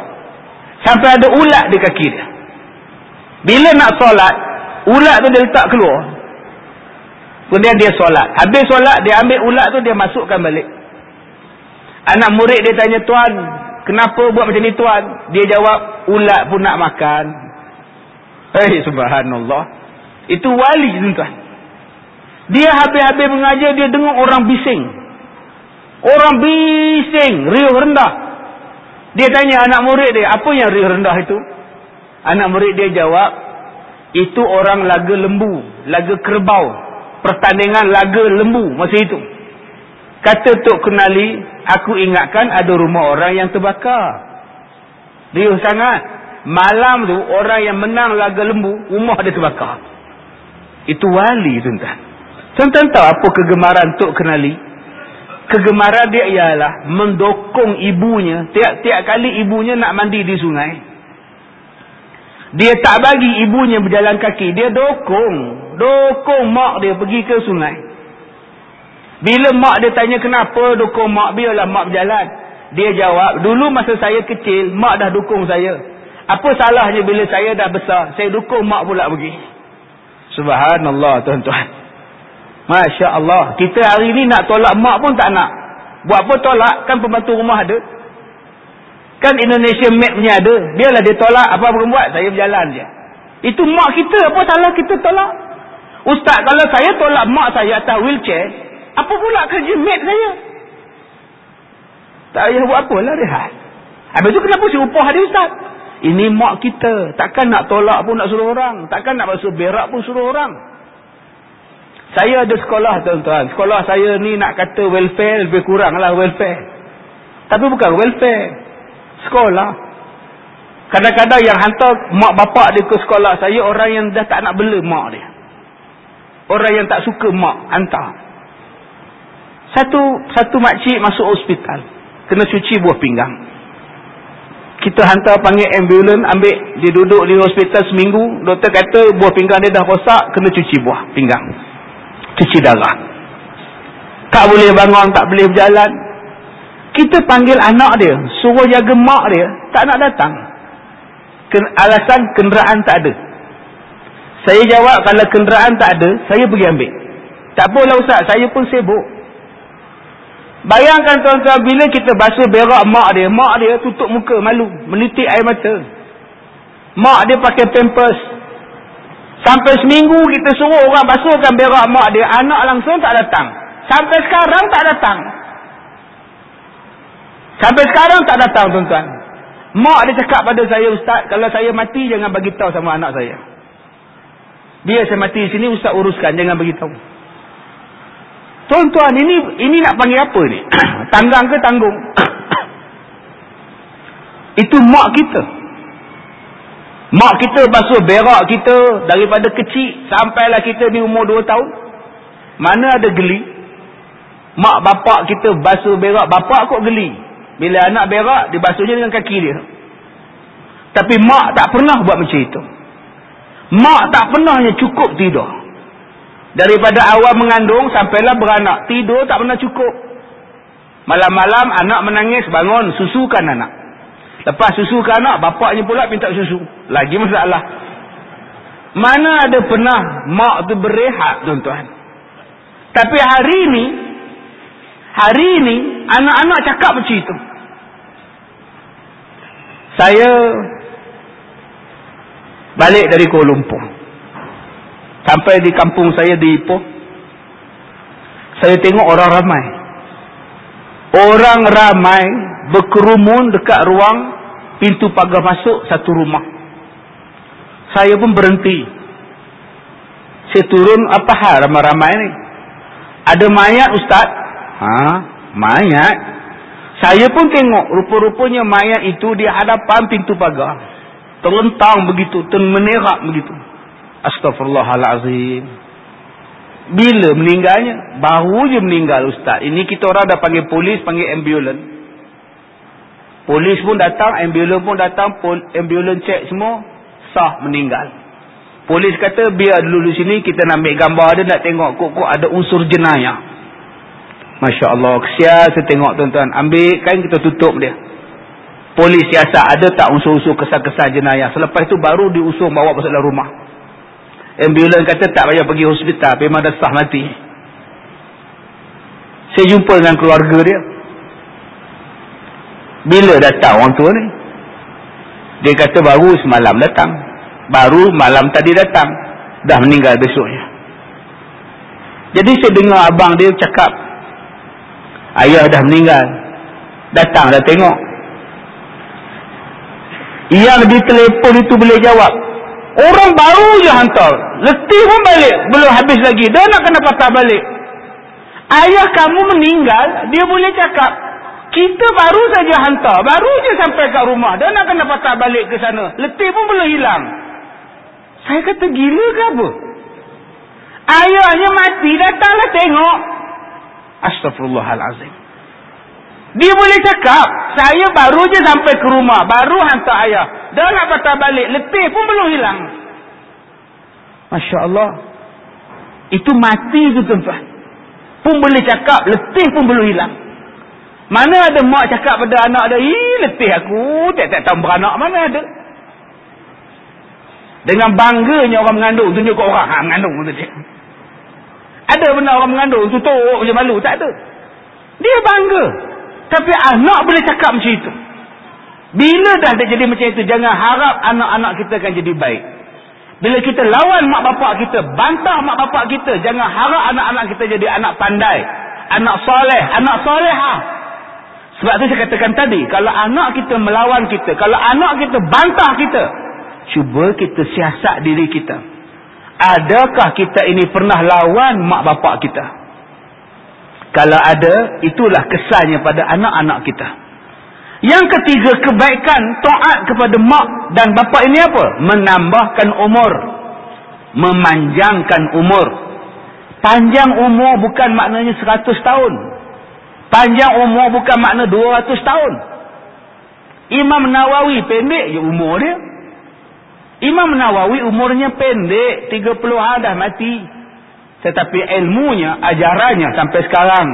Sampai ada ulat di kaki dia. Bila nak solat, ulat tu dia letak keluar. Kemudian dia solat. Habis solat, dia ambil ulat tu, dia masukkan balik. Anak murid dia tanya, Tuan, Kenapa buat macam ni tuan? Dia jawab, ulat pun nak makan. Hei subhanallah. Itu wali tuan. Dia habis-habis mengajar, dia dengar orang bising. Orang bising, riuh rendah. Dia tanya anak murid dia, apa yang riuh rendah itu? Anak murid dia jawab, itu orang laga lembu, laga kerbau. Pertandingan laga lembu masa itu. Kata Tok Kenali, aku ingatkan ada rumah orang yang terbakar. Riuh sangat. Malam tu, orang yang menang laga lembu, rumah dia terbakar. Itu wali, tuan-tuan. Tuan-tuan tahu apa kegemaran Tok Kenali? Kegemaran dia ialah mendokong ibunya. Tiap-tiap kali ibunya nak mandi di sungai. Dia tak bagi ibunya berjalan kaki. Dia dokong. Dokong mak dia pergi ke sungai. Bila mak dia tanya kenapa dukung mak biarlah mak berjalan. Dia jawab, dulu masa saya kecil, mak dah dukung saya. Apa salahnya bila saya dah besar, saya dukung mak pula pergi. Subhanallah tuan-tuan. Masya Allah. Kita hari ni nak tolak mak pun tak nak. Buat apa tolak? Kan pembantu rumah ada. Kan Indonesia map punya ada. Biarlah dia tolak. Apa pun buat. Saya berjalan je. Itu mak kita. Apa salah kita tolak? Ustaz, kalau saya tolak mak saya atas wheelchair. Apa pula kerja map saya? Tak payah buat apalah rehat. Habis tu kenapa si upah dia Ustaz? Ini mak kita. Takkan nak tolak pun nak suruh orang. Takkan nak basuh berak pun suruh orang. Saya ada sekolah tuan-tuan. Sekolah saya ni nak kata welfare lebih kurang lah welfare. Tapi bukan welfare. Sekolah. Kadang-kadang yang hantar mak bapak dia ke sekolah saya orang yang dah tak nak bela mak dia. Orang yang tak suka mak hantar. Satu satu makcik masuk hospital. Kena cuci buah pinggang. Kita hantar panggil ambulans ambil dia duduk di hospital seminggu. Doktor kata buah pinggang dia dah rosak kena cuci buah pinggang cuci darah. Tak boleh bangun, tak boleh berjalan. Kita panggil anak dia, suruh jaga mak dia, tak nak datang. Alasan kenderaan tak ada. Saya jawab, kalau kenderaan tak ada, saya pergi ambil. Tak apalah Ustaz, saya pun sibuk. Bayangkan tuan-tuan, bila kita basuh berak mak dia, mak dia tutup muka, malu, menitik air mata. Mak dia pakai pampers, Sampai seminggu kita suruh orang basuhkan berak mak dia. Anak langsung tak datang. Sampai sekarang tak datang. Sampai sekarang tak datang tuan-tuan. Mak dia cakap pada saya ustaz. Kalau saya mati jangan bagi tahu sama anak saya. Biar saya mati di sini ustaz uruskan. Jangan bagi tahu. Tuan-tuan ini ini nak panggil apa ni? (coughs) Tanggang ke tanggung? (coughs) Itu mak kita. Mak kita basuh berak kita daripada kecil sampailah kita di umur 2 tahun. Mana ada geli? Mak bapak kita basuh berak, bapak kok geli. Bila anak berak, dibasuhnya dengan kaki dia. Tapi mak tak pernah buat macam itu. Mak tak pernahnya cukup tidur. Daripada awal mengandung sampailah beranak. Tidur tak pernah cukup. Malam-malam anak menangis, bangun, susukan anak. Lepas susu ke anak, bapaknya pula minta susu. Lagi masalah. Mana ada pernah mak tu berehat tuan-tuan. Tapi hari ini, hari ini, anak-anak cakap macam itu. Saya balik dari Kuala Lumpur. Sampai di kampung saya di Ipoh. Saya tengok orang ramai. Orang ramai berkerumun dekat ruang pintu pagar masuk satu rumah. Saya pun berhenti. Saya turun apa hal ramai-ramai ni? Ada mayat ustaz? Ha, mayat. Saya pun tengok rupa-rupanya mayat itu di hadapan pintu pagar. Terlentang begitu, termenerak begitu. Astaghfirullahalazim. Bila meninggalnya? Baru je meninggal ustaz. Ini kita orang dah panggil polis, panggil ambulans. Polis pun datang, ambulans pun datang, ambulans cek semua, sah meninggal. Polis kata, biar dulu di sini, kita nak ambil gambar dia, nak tengok kok-kok ada unsur jenayah. Masya Allah, kesian saya tengok tuan-tuan. Ambil kain kita tutup dia. Polis siasat, ada tak unsur-unsur kesan-kesan jenayah? Selepas itu baru diusung bawa masuk dalam rumah. Ambulans kata tak payah pergi hospital, memang dah sah mati. Saya jumpa dengan keluarga dia. Bila datang orang tua ni? Dia kata baru semalam datang. Baru malam tadi datang. Dah meninggal besoknya. Jadi saya dengar abang dia cakap. Ayah dah meninggal. Datang dah tengok. Yang di telefon itu boleh jawab. Orang baru je hantar. Letih pun balik. Belum habis lagi. Dia nak kena patah balik. Ayah kamu meninggal. Dia boleh cakap. Kita baru saja hantar. Baru je sampai kat rumah. Dan nak kena patah balik ke sana. Letih pun belum hilang. Saya kata gila ke apa? Ayahnya mati. Datanglah tengok. Astaghfirullahalazim. Dia boleh cakap. Saya baru je sampai ke rumah. Baru hantar ayah. Dan nak patah balik. Letih pun belum hilang. Masya Allah. Itu mati tu tuan-tuan. Pun boleh cakap. Letih pun belum hilang. Mana ada mak cakap pada anak dia, "Ih, letih aku, tak tak tahu beranak mana ada." Dengan bangganya orang mengandung tunjuk ke orang ha mengandung tu dia. Ada benda orang mengandung tutup je malu tak ada. Dia bangga. Tapi anak boleh cakap macam itu. Bila dah dia jadi macam itu jangan harap anak-anak kita akan jadi baik. Bila kita lawan mak bapak kita, bantah mak bapak kita, jangan harap anak-anak kita jadi anak pandai, anak soleh, anak soleha. Sebab tu saya katakan tadi, kalau anak kita melawan kita, kalau anak kita bantah kita, Cuba kita siasat diri kita. Adakah kita ini pernah lawan mak bapak kita? Kalau ada, itulah kesannya pada anak-anak kita. Yang ketiga, kebaikan taat kepada mak dan bapak ini apa? Menambahkan umur. Memanjangkan umur. Panjang umur bukan maknanya 100 tahun. Panjang umur bukan makna 200 tahun. Imam Nawawi pendek je umur dia. Imam Nawawi umurnya pendek, 30 hari dah mati. Tetapi ilmunya, ajarannya sampai sekarang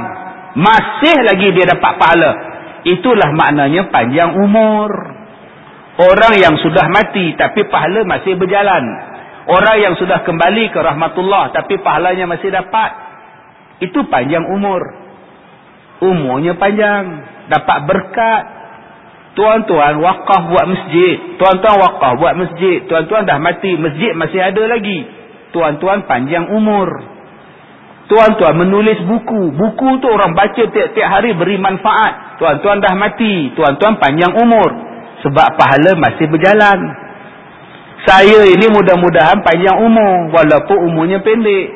masih lagi dia dapat pahala. Itulah maknanya panjang umur. Orang yang sudah mati tapi pahala masih berjalan. Orang yang sudah kembali ke rahmatullah tapi pahalanya masih dapat. Itu panjang umur. Umurnya panjang, dapat berkat, Tuan-tuan wakaf buat masjid. Tuan-tuan wakaf buat masjid. Tuan-tuan dah mati. Masjid masih ada lagi. Tuan-tuan panjang umur. Tuan-tuan menulis buku. Buku tu orang baca tiap-tiap hari beri manfaat. Tuan-tuan dah mati. Tuan-tuan panjang umur. Sebab pahala masih berjalan. Saya ini mudah-mudahan panjang umur. Walaupun umurnya pendek.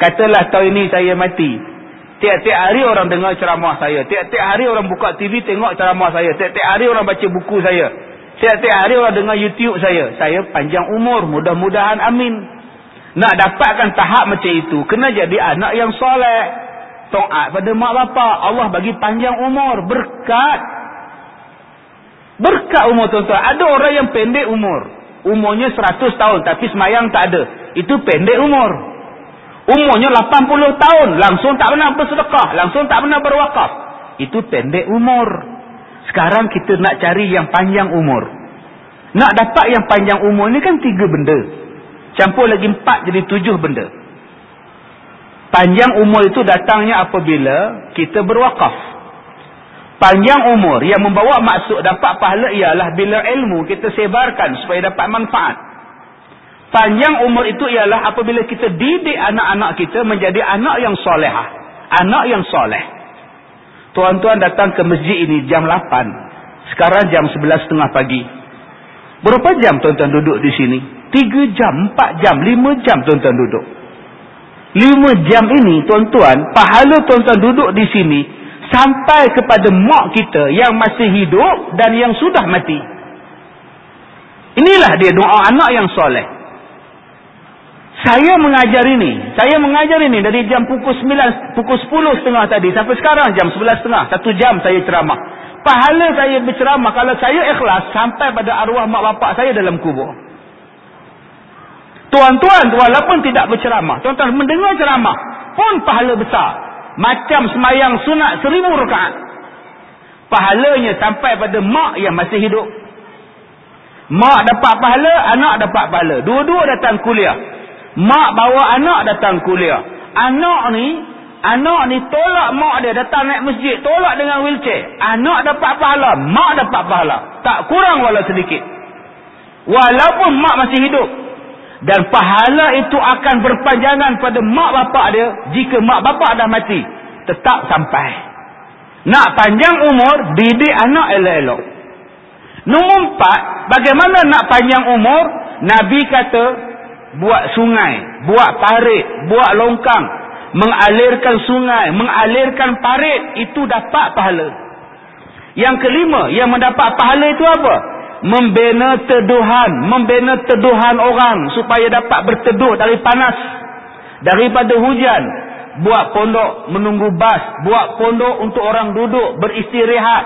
Katalah tahun ini saya mati. Tiap-tiap hari orang dengar ceramah saya. Tiap-tiap hari orang buka TV tengok ceramah saya. Tiap-tiap hari orang baca buku saya. Tiap-tiap hari orang dengar YouTube saya. Saya panjang umur. Mudah-mudahan amin. Nak dapatkan tahap macam itu. Kena jadi anak yang soleh. To'at pada mak bapak. Allah bagi panjang umur. Berkat. Berkat umur tuan-tuan. Ada orang yang pendek umur. Umurnya 100 tahun. Tapi semayang tak ada. Itu pendek umur. Umurnya 80 tahun. Langsung tak pernah bersedekah. Langsung tak pernah berwakaf. Itu pendek umur. Sekarang kita nak cari yang panjang umur. Nak dapat yang panjang umur ni kan tiga benda. Campur lagi empat jadi tujuh benda. Panjang umur itu datangnya apabila kita berwakaf. Panjang umur yang membawa maksud dapat pahala ialah bila ilmu kita sebarkan supaya dapat manfaat. Panjang umur itu ialah apabila kita didik anak-anak kita menjadi anak yang solehah. Anak yang soleh. Tuan-tuan datang ke masjid ini jam 8. Sekarang jam 11.30 pagi. Berapa jam tuan-tuan duduk di sini? 3 jam, 4 jam, 5 jam tuan-tuan duduk. 5 jam ini tuan-tuan, pahala tuan-tuan duduk di sini sampai kepada mak kita yang masih hidup dan yang sudah mati. Inilah dia doa anak yang soleh. Saya mengajar ini. Saya mengajar ini dari jam pukul 9, pukul 10 setengah tadi. Sampai sekarang jam 11 setengah. Satu jam saya ceramah. Pahala saya berceramah. Kalau saya ikhlas sampai pada arwah mak bapak saya dalam kubur. Tuan-tuan walaupun tidak berceramah. Tuan-tuan mendengar ceramah. Pun pahala besar. Macam semayang sunat seribu rakaat. Pahalanya sampai pada mak yang masih hidup. Mak dapat pahala, anak dapat pahala. Dua-dua datang kuliah. Mak bawa anak datang kuliah. Anak ni, anak ni tolak mak dia datang naik masjid. Tolak dengan wheelchair. Anak dapat pahala. Mak dapat pahala. Tak kurang walau sedikit. Walaupun mak masih hidup. Dan pahala itu akan berpanjangan pada mak bapak dia. Jika mak bapak dah mati. Tetap sampai. Nak panjang umur, didik anak elok-elok. Nombor empat, bagaimana nak panjang umur? Nabi kata, buat sungai, buat parit, buat longkang, mengalirkan sungai, mengalirkan parit, itu dapat pahala. Yang kelima, yang mendapat pahala itu apa? Membina teduhan, membina teduhan orang supaya dapat berteduh dari panas, daripada hujan. Buat pondok menunggu bas, buat pondok untuk orang duduk beristirahat,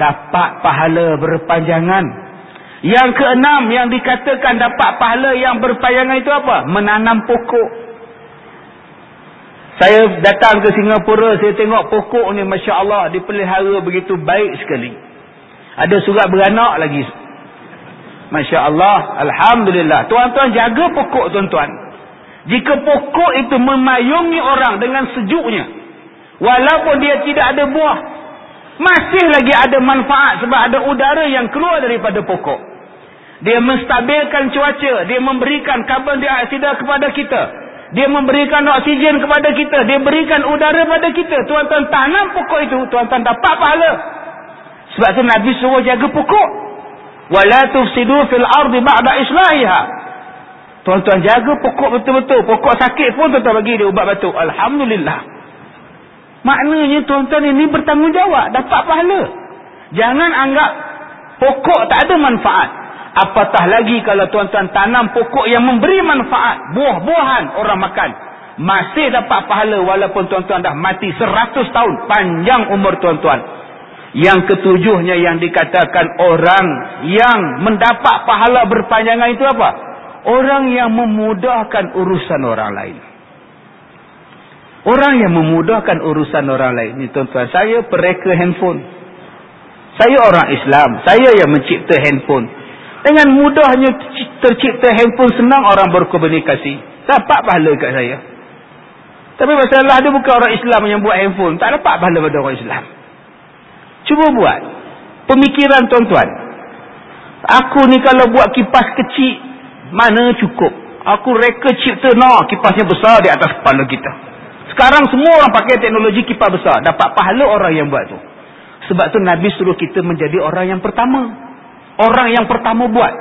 dapat pahala berpanjangan. Yang keenam yang dikatakan dapat pahala yang berpayangan itu apa? Menanam pokok. Saya datang ke Singapura, saya tengok pokok ni Masya Allah dipelihara begitu baik sekali. Ada surat beranak lagi. Masya Allah. Alhamdulillah. Tuan-tuan jaga pokok tuan-tuan. Jika pokok itu memayungi orang dengan sejuknya. Walaupun dia tidak ada buah. Masih lagi ada manfaat sebab ada udara yang keluar daripada pokok. Dia menstabilkan cuaca. Dia memberikan karbon dioksida kepada kita. Dia memberikan oksigen kepada kita. Dia berikan udara kepada kita. Tuan-tuan tanam pokok itu. Tuan-tuan dapat pahala. Sebab tu Nabi suruh jaga pokok. Wala tufsidu fil ardi ba'da islahiha. Tuan-tuan jaga pokok betul-betul. Pokok sakit pun tuan-tuan bagi dia ubat batuk. Alhamdulillah. Maknanya tuan-tuan ini bertanggungjawab. Dapat pahala. Jangan anggap pokok tak ada manfaat. Apatah lagi kalau tuan-tuan tanam pokok yang memberi manfaat. Buah-buahan orang makan. Masih dapat pahala walaupun tuan-tuan dah mati seratus tahun. Panjang umur tuan-tuan. Yang ketujuhnya yang dikatakan orang yang mendapat pahala berpanjangan itu apa? Orang yang memudahkan urusan orang lain. Orang yang memudahkan urusan orang lain. Ini tuan-tuan, saya pereka handphone. Saya orang Islam. Saya yang mencipta handphone. Dengan mudahnya tercipta handphone senang orang berkomunikasi. Dapat pahala kat saya. Tapi masalah dia bukan orang Islam yang buat handphone. Tak dapat pahala pada orang Islam. Cuba buat. Pemikiran tuan-tuan. Aku ni kalau buat kipas kecil, mana cukup. Aku reka cipta no, kipasnya besar di atas kepala kita. Sekarang semua orang pakai teknologi kipas besar. Dapat pahala orang yang buat tu. Sebab tu Nabi suruh kita menjadi orang yang pertama. Orang yang pertama buat.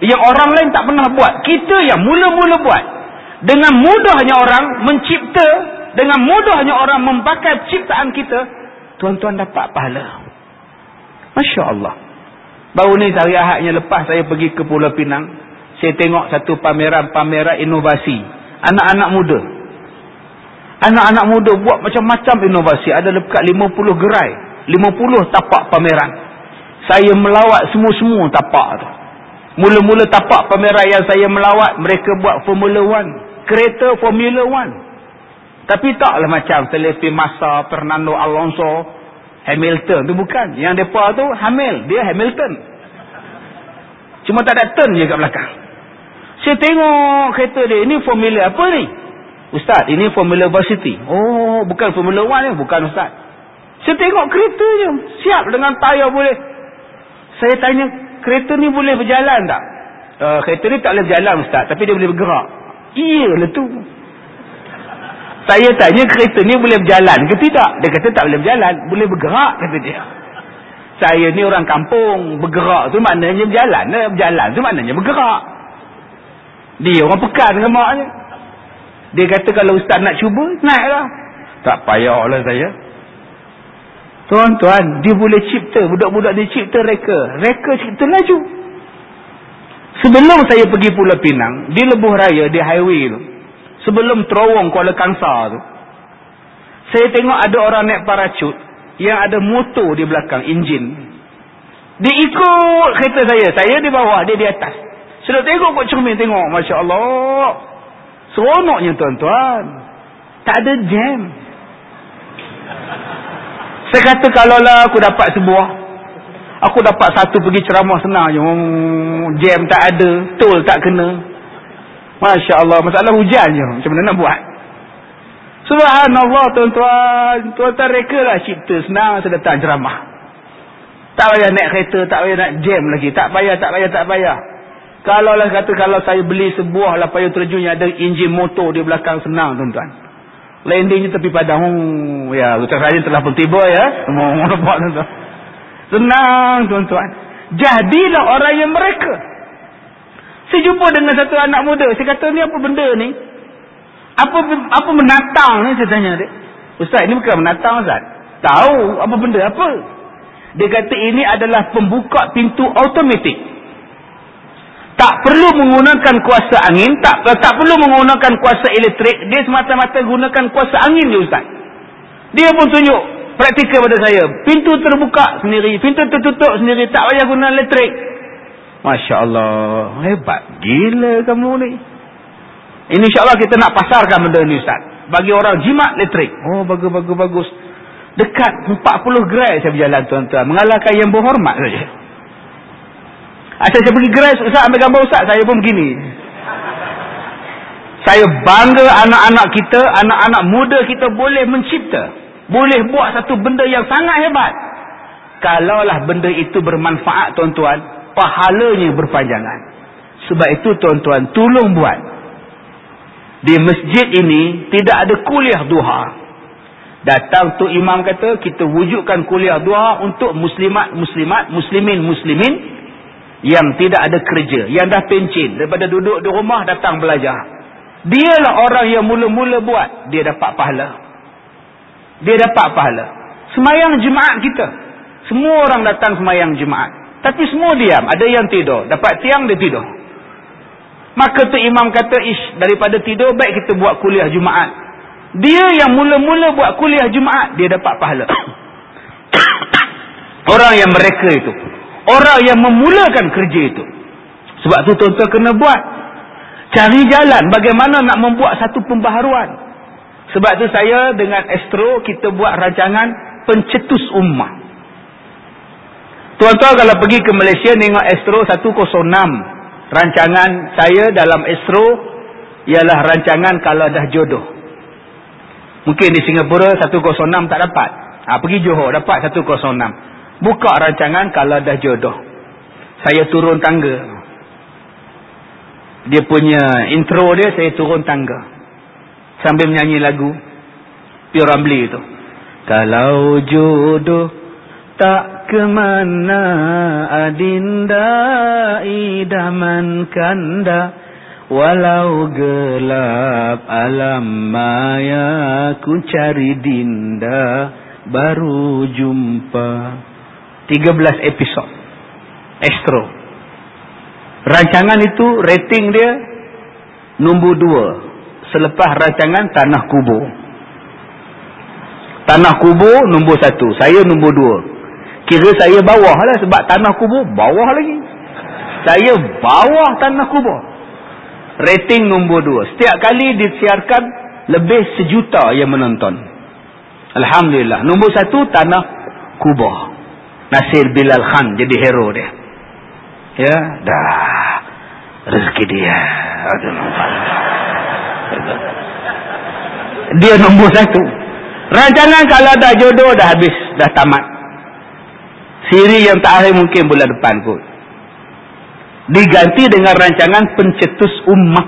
Yang orang lain tak pernah buat. Kita yang mula-mula buat. Dengan mudahnya orang mencipta. Dengan mudahnya orang memakai ciptaan kita tuan-tuan dapat pahala. Masya Allah. Baru ni hari ahadnya lepas saya pergi ke Pulau Pinang. Saya tengok satu pameran-pameran inovasi. Anak-anak muda. Anak-anak muda buat macam-macam inovasi. Ada dekat 50 gerai. 50 tapak pameran. Saya melawat semua-semua tapak tu. Mula-mula tapak pameran yang saya melawat. Mereka buat Formula One. Kereta Formula One. Tapi taklah macam Felipe Massa, Fernando Alonso, Hamilton. tu bukan. Yang mereka tu hamil. Dia Hamilton. Cuma tak ada turn je kat belakang. Saya tengok kereta dia. Ini formula apa ni? Ustaz, ini formula varsity. Oh, bukan formula one ni. Bukan Ustaz. Saya tengok kereta je. Siap dengan tayar boleh. Saya tanya, kereta ni boleh berjalan tak? Uh, kereta ni tak boleh berjalan Ustaz. Tapi dia boleh bergerak. Iya lah tu. Saya tanya kereta ni boleh berjalan ke tidak? Dia kata tak boleh berjalan. Boleh bergerak kata dia. Saya ni orang kampung. Bergerak tu maknanya berjalan. Berjalan tu maknanya bergerak. Dia orang pekan dengan maknya. Dia kata kalau ustaz nak cuba, naiklah. Tak payahlah saya. Tuan-tuan, dia boleh cipta. Budak-budak dia cipta reka. Reka cipta laju. Sebelum saya pergi Pulau Pinang, di Lebuh Raya, di highway tu sebelum terowong Kuala Kangsa tu saya tengok ada orang naik paracut yang ada motor di belakang enjin dia ikut kereta saya saya di bawah dia di atas sudah tengok kot cermin tengok Masya Allah seronoknya tuan-tuan tak ada jam saya kata kalau lah aku dapat sebuah aku dapat satu pergi ceramah senang je hmm, jam tak ada tol tak kena Masya Allah. Masalah hujan je. Macam mana nak buat? Subhanallah tuan-tuan. Tuan-tuan reka lah cipta. Senang sedatang ceramah. Tak payah naik kereta. Tak payah nak jam lagi. Tak payah, tak payah, tak payah. Kalau lah kata kalau saya beli sebuah lah payung terjun yang ada enjin motor di belakang senang tuan-tuan. Landingnya tepi padang. Hmm, ya, ucap saya telah pun tiba ya. (laughs) Tuan-tuan. Senang tuan-tuan. Jadilah orang yang mereka. Saya jumpa dengan satu anak muda. Saya kata, ni apa benda ni? Apa apa menatang ni? Saya tanya dia. Ustaz, ini bukan menatang Ustaz. Tahu apa benda apa? Dia kata ini adalah pembuka pintu automatik. Tak perlu menggunakan kuasa angin. Tak tak perlu menggunakan kuasa elektrik. Dia semata-mata gunakan kuasa angin je Ustaz. Dia pun tunjuk praktikal pada saya. Pintu terbuka sendiri. Pintu tertutup sendiri. Tak payah guna elektrik. Masya Allah. Hebat. Gila kamu ni. Ini insya Allah kita nak pasarkan benda ni Ustaz. Bagi orang jimat elektrik. Oh bagus, bagus, bagus. Dekat 40 gerai saya berjalan tuan-tuan. Mengalahkan yang berhormat saja. Asal saya pergi gerai, Ustaz ambil gambar Ustaz, saya pun begini. Saya bangga anak-anak kita, anak-anak muda kita boleh mencipta. Boleh buat satu benda yang sangat hebat. Kalaulah benda itu bermanfaat tuan-tuan, pahalanya berpanjangan. Sebab itu tuan-tuan, tolong buat. Di masjid ini, tidak ada kuliah duha. Datang tu imam kata, kita wujudkan kuliah duha untuk muslimat-muslimat, muslimin-muslimin yang tidak ada kerja, yang dah pencin. Daripada duduk di rumah, datang belajar. Dialah orang yang mula-mula buat, dia dapat pahala. Dia dapat pahala. Semayang jemaat kita. Semua orang datang semayang jemaat. Tapi semua diam. Ada yang tidur. Dapat tiang, dia tidur. Maka tu imam kata, ish, daripada tidur, baik kita buat kuliah Jumaat. Dia yang mula-mula buat kuliah Jumaat, dia dapat pahala. (coughs) Orang yang mereka itu. Orang yang memulakan kerja itu. Sebab tu tuan-tuan kena buat. Cari jalan bagaimana nak membuat satu pembaharuan. Sebab tu saya dengan Astro, kita buat rancangan pencetus ummah. Tuan-tuan kalau pergi ke Malaysia, tengok Astro 106 rancangan saya dalam Astro ialah rancangan kalau dah jodoh. Mungkin di Singapura 106 tak dapat. Ha, pergi Johor dapat 106. Buka rancangan kalau dah jodoh. Saya turun tangga. Dia punya intro dia saya turun tangga. Sambil menyanyi lagu. Pure Ramli itu. Kalau jodoh tak kemana adinda idaman kanda walau gelap alam maya ku cari dinda baru jumpa 13 episod Astro rancangan itu rating dia nombor 2 selepas rancangan Tanah Kubur Tanah Kubur nombor 1 saya nombor 2 Kira saya bawah lah sebab tanah kubur bawah lagi. Saya bawah tanah kubur. Rating nombor dua. Setiap kali disiarkan lebih sejuta yang menonton. Alhamdulillah. Nombor satu tanah kubur. Nasir Bilal Khan jadi hero dia. Ya, dah. Rezeki dia. Dia nombor satu. Rancangan kalau dah jodoh dah habis. Dah tamat. Siri yang terakhir mungkin bulan depan kot. Diganti dengan rancangan pencetus ummah.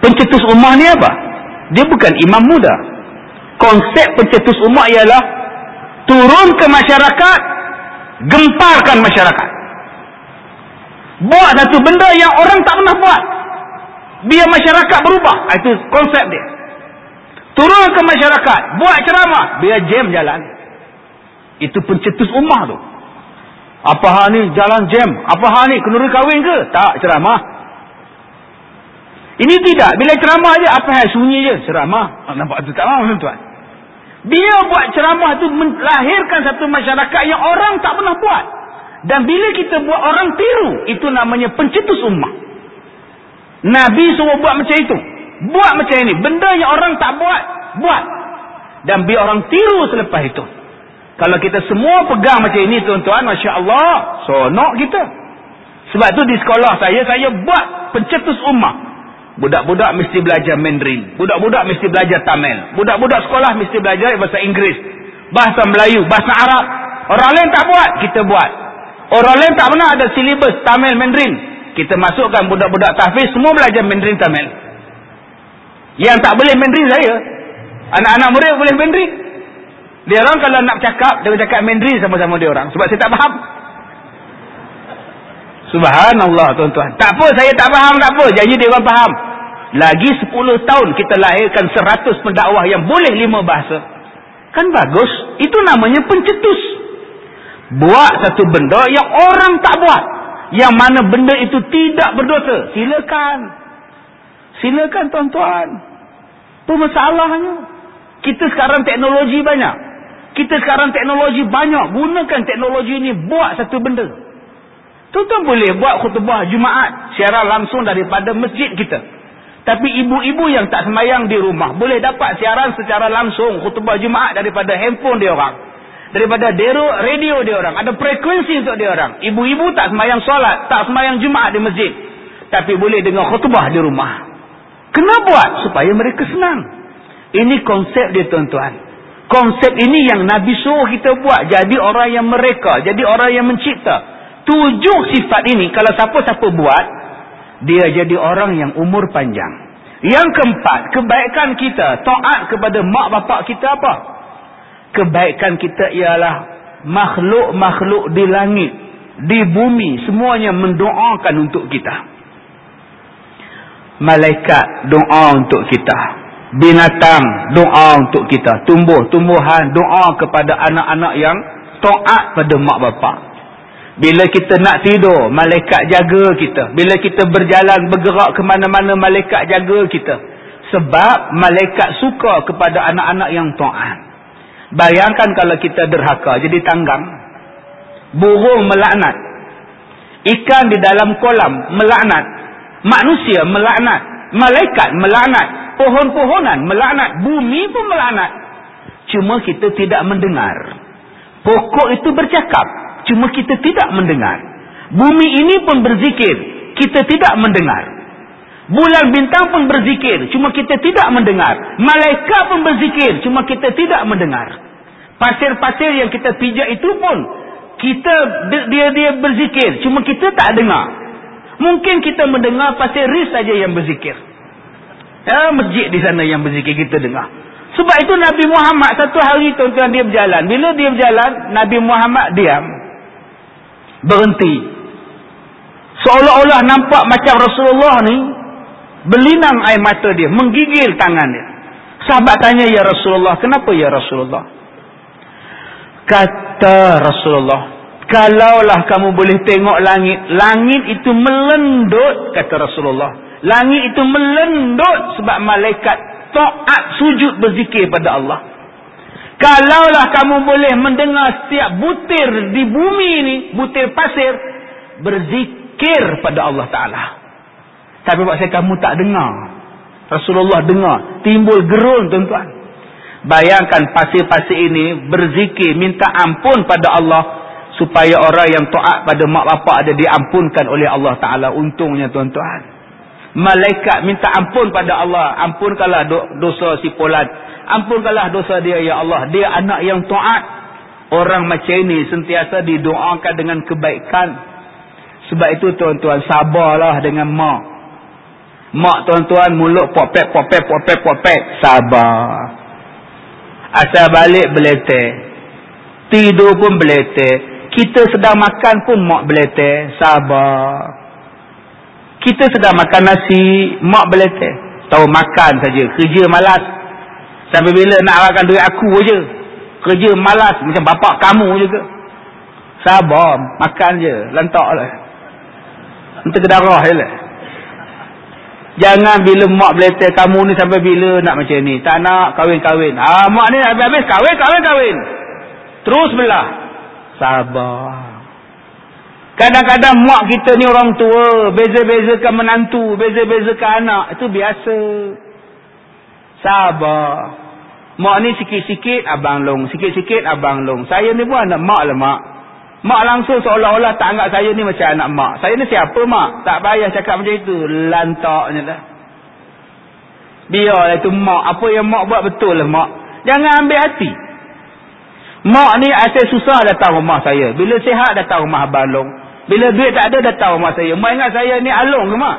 Pencetus ummah ni apa? Dia bukan imam muda. Konsep pencetus ummah ialah turun ke masyarakat, gemparkan masyarakat. Buat satu benda yang orang tak pernah buat. Biar masyarakat berubah. Itu konsep dia. Turun ke masyarakat, buat ceramah, biar jam jalan. Itu pencetus ummah tu. Apa hal ni jalan jam? Apa hal ni kenuri kahwin ke? Tak ceramah. Ini tidak. Bila ceramah je apa hal sunyi je? Ceramah. Ah, nampak tu tak mahu tuan. Dia buat ceramah tu melahirkan satu masyarakat yang orang tak pernah buat. Dan bila kita buat orang tiru, itu namanya pencetus ummah. Nabi suruh buat macam itu. Buat macam ini. Benda yang orang tak buat, buat. Dan biar orang tiru selepas itu. Kalau kita semua pegang macam ini tuan-tuan, Masya Allah, sonok kita. Sebab tu di sekolah saya, saya buat pencetus ummah. Budak-budak mesti belajar Mandarin. Budak-budak mesti belajar Tamil. Budak-budak sekolah mesti belajar bahasa Inggeris. Bahasa Melayu, bahasa Arab. Orang lain tak buat, kita buat. Orang lain tak pernah ada silibus Tamil Mandarin. Kita masukkan budak-budak tahfiz, semua belajar Mandarin Tamil. Yang tak boleh Mandarin saya. Anak-anak murid boleh Mandarin. Dia orang kalau nak cakap, dia cakap Mandarin sama-sama dia orang. Sebab saya tak faham. Subhanallah tuan-tuan. Tak apa, saya tak faham, tak apa. Janji dia orang faham. Lagi 10 tahun kita lahirkan 100 pendakwah yang boleh lima bahasa. Kan bagus. Itu namanya pencetus. Buat satu benda yang orang tak buat. Yang mana benda itu tidak berdosa. Silakan. Silakan tuan-tuan. Itu masalahnya. Kita sekarang teknologi banyak. Kita sekarang teknologi banyak. Gunakan teknologi ini buat satu benda. Tuan-tuan boleh buat khutbah Jumaat. Siaran langsung daripada masjid kita. Tapi ibu-ibu yang tak semayang di rumah. Boleh dapat siaran secara langsung khutbah Jumaat daripada handphone dia orang. Daripada radio dia orang. Ada frekuensi untuk dia orang. Ibu-ibu tak semayang solat. Tak semayang Jumaat di masjid. Tapi boleh dengar khutbah di rumah. Kenapa buat? Supaya mereka senang. Ini konsep dia tuan-tuan. Konsep ini yang Nabi suruh kita buat. Jadi orang yang mereka. Jadi orang yang mencipta. Tujuh sifat ini. Kalau siapa-siapa buat. Dia jadi orang yang umur panjang. Yang keempat. Kebaikan kita. Taat kepada mak bapak kita apa? Kebaikan kita ialah. Makhluk-makhluk di langit. Di bumi. Semuanya mendoakan untuk kita. Malaikat doa untuk kita binatang doa untuk kita tumbuh-tumbuhan doa kepada anak-anak yang taat pada mak bapak bila kita nak tidur malaikat jaga kita. Bila kita berjalan bergerak ke mana-mana malaikat jaga kita. Sebab malaikat suka kepada anak-anak yang taat bayangkan kalau kita derhaka jadi tanggang. Burung melaknat. Ikan di dalam kolam melaknat. Manusia melaknat. Malaikat melaknat. Pohon-pohonan melaknat, bumi pun melaknat. Cuma kita tidak mendengar. Pokok itu bercakap, cuma kita tidak mendengar. Bumi ini pun berzikir, kita tidak mendengar. Bulan bintang pun berzikir, cuma kita tidak mendengar. Malaikat pun berzikir, cuma kita tidak mendengar. Pasir-pasir yang kita pijak itu pun kita dia dia berzikir, cuma kita tak dengar. Mungkin kita mendengar pasir ris saja yang berzikir. Ya, masjid di sana yang berzikir kita dengar. Sebab itu Nabi Muhammad satu hari tuan-tuan dia berjalan. Bila dia berjalan, Nabi Muhammad diam. Berhenti. Seolah-olah nampak macam Rasulullah ni berlinang air mata dia, menggigil tangan dia. Sahabat tanya, "Ya Rasulullah, kenapa ya Rasulullah?" Kata Rasulullah, "Kalaulah kamu boleh tengok langit, langit itu melendut," kata Rasulullah. Langit itu melendut sebab malaikat taat sujud berzikir pada Allah. Kalaulah kamu boleh mendengar setiap butir di bumi ini, butir pasir, berzikir pada Allah Ta'ala. Tapi saya kamu tak dengar. Rasulullah dengar. Timbul gerun tuan-tuan. Bayangkan pasir-pasir ini berzikir, minta ampun pada Allah. Supaya orang yang taat pada mak bapak ada diampunkan oleh Allah Ta'ala. Untungnya tuan-tuan malaikat minta ampun pada Allah. Ampunkanlah dosa si Polan ampunkanlah dosa dia ya Allah. Dia anak yang taat. Orang macam ini sentiasa didoakan dengan kebaikan. Sebab itu tuan-tuan sabarlah dengan mak. Mak tuan-tuan mulut popek popek popek popek. Sabar. Asal balik beleteh tidur pun beleteh kita sedang makan pun mak beleteh sabar kita sedang makan nasi, mak beleteh. Tahu makan saja, kerja malas. Sampai bila nak makan duit aku aja. Kerja malas macam bapak kamu juga. Sabar, makan je, lantaklah. Entah ke darah je lah. Jangan bila mak beleteh kamu ni sampai bila nak macam ni. Tak nak kahwin-kahwin. Ah, mak ni habis-habis kahwin, kahwin, kahwin. Terus belah. Sabar. Kadang-kadang mak kita ni orang tua, beza-bezakan menantu, beza-bezakan anak, itu biasa. Sabar. Mak ni sikit-sikit abang long, sikit-sikit abang long. Saya ni pun anak mak lah mak. Mak langsung seolah-olah tak anggap saya ni macam anak mak. Saya ni siapa mak? Tak payah cakap macam itu. Lantaknya lah. Biarlah itu mak. Apa yang mak buat betul lah mak. Jangan ambil hati. Mak ni asal susah datang rumah saya. Bila sihat datang rumah abang long. Bila duit tak ada datang rumah saya. Mak ingat saya ni alung ke mak?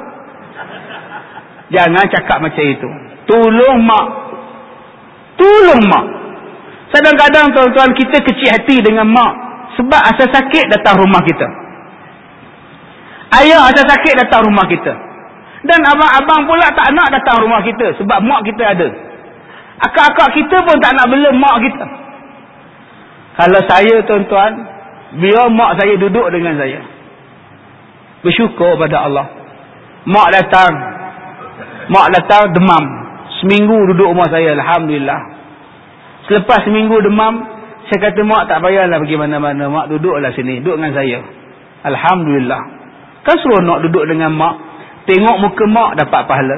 Jangan cakap macam itu. Tolong mak. Tolong mak. Kadang-kadang tuan-tuan kita kecil hati dengan mak. Sebab asal sakit datang rumah kita. Ayah asal sakit datang rumah kita. Dan abang-abang pula tak nak datang rumah kita. Sebab mak kita ada. Akak-akak kita pun tak nak bela mak kita. Kalau saya tuan-tuan. Biar mak saya duduk dengan saya bersyukur pada Allah. Mak datang. Mak datang demam. Seminggu duduk rumah saya Alhamdulillah. Selepas seminggu demam saya kata mak tak payahlah pergi mana-mana. Mak duduklah sini. Duduk dengan saya. Alhamdulillah. Kan suruh nak duduk dengan mak. Tengok muka mak dapat pahala.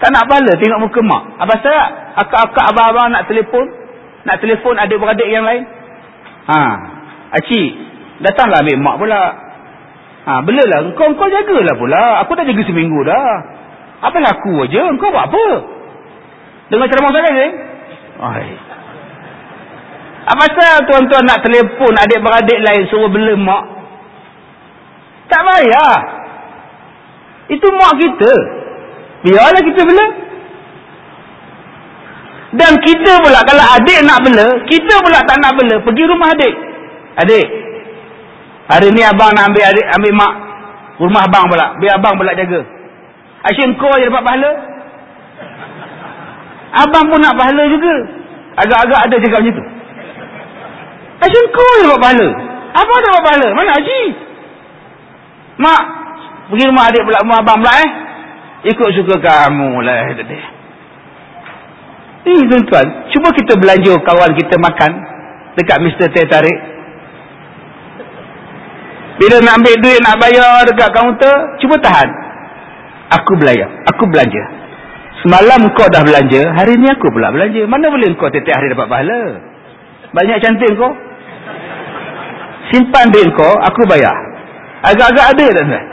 Tak nak pahala tengok muka mak. Apa saya akak-akak abang-abang nak telefon? Nak telefon adik-beradik yang lain. Ha. Acik. Datanglah ambil mak pula. Ha. Belalah. Engkau, engkau jagalah pula. Aku dah jaga seminggu dah. Apa laku aja? Engkau buat apa? Dengan ceramah saya ni? Ay. Apa pasal tuan-tuan nak telefon adik-beradik lain suruh bela mak? Tak payah. Itu mak kita. Biarlah kita bela. Dan kita pula kalau adik nak bela, kita pula tak nak bela, pergi rumah adik. Adik. Hari ni abang nak ambil adik ambil mak rumah abang pula. Biar abang pula jaga. Asyik kau je dapat pahala. Abang pun nak pahala juga. Agak-agak ada cakap macam tu. Asyik kau je dapat pahala. Abang dapat pahala. Mana Haji? Mak. Pergi rumah adik pula rumah abang pula eh. Ikut suka kamu lah. Ini tuan-tuan, cuba kita belanja kawan kita makan dekat Mr. Teh Tarik. Bila nak ambil duit, nak bayar dekat kaunter, cuba tahan. Aku belayar, aku belanja. Semalam kau dah belanja, hari ni aku pula belanja. Mana boleh kau tiap hari dapat pahala? Banyak cantik kau. Simpan duit kau, aku bayar. Agak-agak ada tak tuan?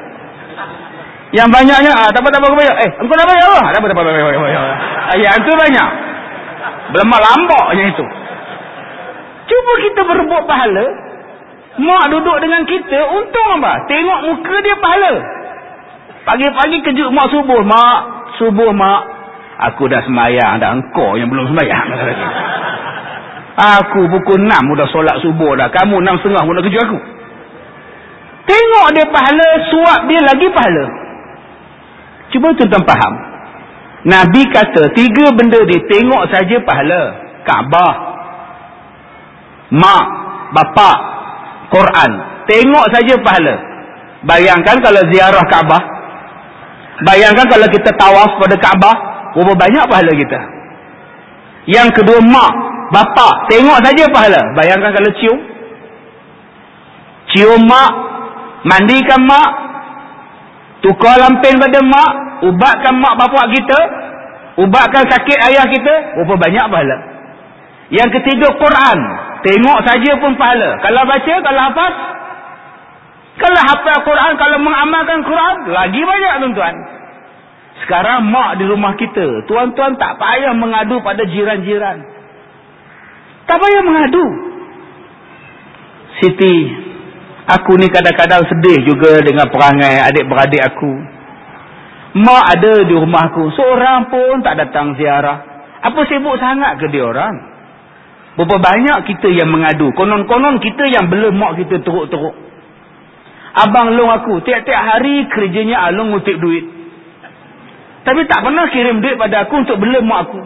Yang banyaknya, ah, tak apa-apa aku bayar. Eh, engkau nak bayar apa? Tak apa-apa bayar. bayar, bayar. Ah, yang tu banyak. Berlemak lambaknya itu. Cuba kita berbuat pahala. Mak duduk dengan kita, untung apa? Tengok muka dia pahala. Pagi-pagi kejut mak subuh. Mak, subuh mak. Aku dah semayang, dah engkau yang belum semayang. (laughs) Aku pukul 6 sudah solat subuh dah. Kamu 6 setengah pun dah kejut aku. Tengok dia pahala, suap dia lagi pahala. Cuba tuan-tuan faham. Nabi kata tiga benda dia tengok saja pahala. Kaabah. Mak. Bapa. Quran. Tengok saja pahala. Bayangkan kalau ziarah Kaabah. Bayangkan kalau kita tawaf pada Kaabah. Berapa banyak pahala kita. Yang kedua mak. Bapa. Tengok saja pahala. Bayangkan kalau cium. Cium mak. Mandikan mak. Tukar lampin pada mak. Ubatkan mak bapak kita. Ubatkan sakit ayah kita. Berapa banyak pahala. Yang ketiga Quran. Tengok saja pun pahala. Kalau baca, kalau hafaz. Kalau hafaz Quran, kalau mengamalkan Quran. Lagi banyak tuan-tuan. Sekarang mak di rumah kita. Tuan-tuan tak payah mengadu pada jiran-jiran. Tak payah mengadu. Siti. Aku ni kadang-kadang sedih juga dengan perangai adik-beradik aku. Mak ada di rumah aku. Seorang pun tak datang ziarah. Apa sibuk sangat ke dia orang? Berapa banyak kita yang mengadu. Konon-konon kita yang bela mak kita teruk-teruk. Abang long aku. Tiap-tiap hari kerjanya alung ngutip duit. Tapi tak pernah kirim duit pada aku untuk bela mak aku.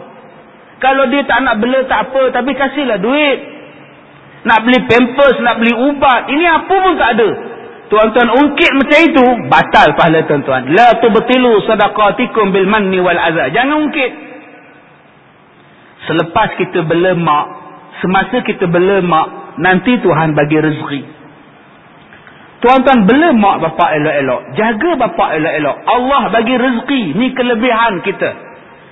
Kalau dia tak nak bela tak apa. Tapi kasihlah duit. Nak beli pampers, nak beli ubat. Ini apa pun tak ada. Tuan-tuan ungkit macam itu, batal pahala tuan-tuan. La tubtilu sadaqatikum bil manni wal azza. Jangan ungkit. Selepas kita belemak, semasa kita belemak, nanti Tuhan bagi rezeki. Tuan-tuan belemak bapa elok-elok. Jaga bapa elok-elok. Allah bagi rezeki. Ni kelebihan kita.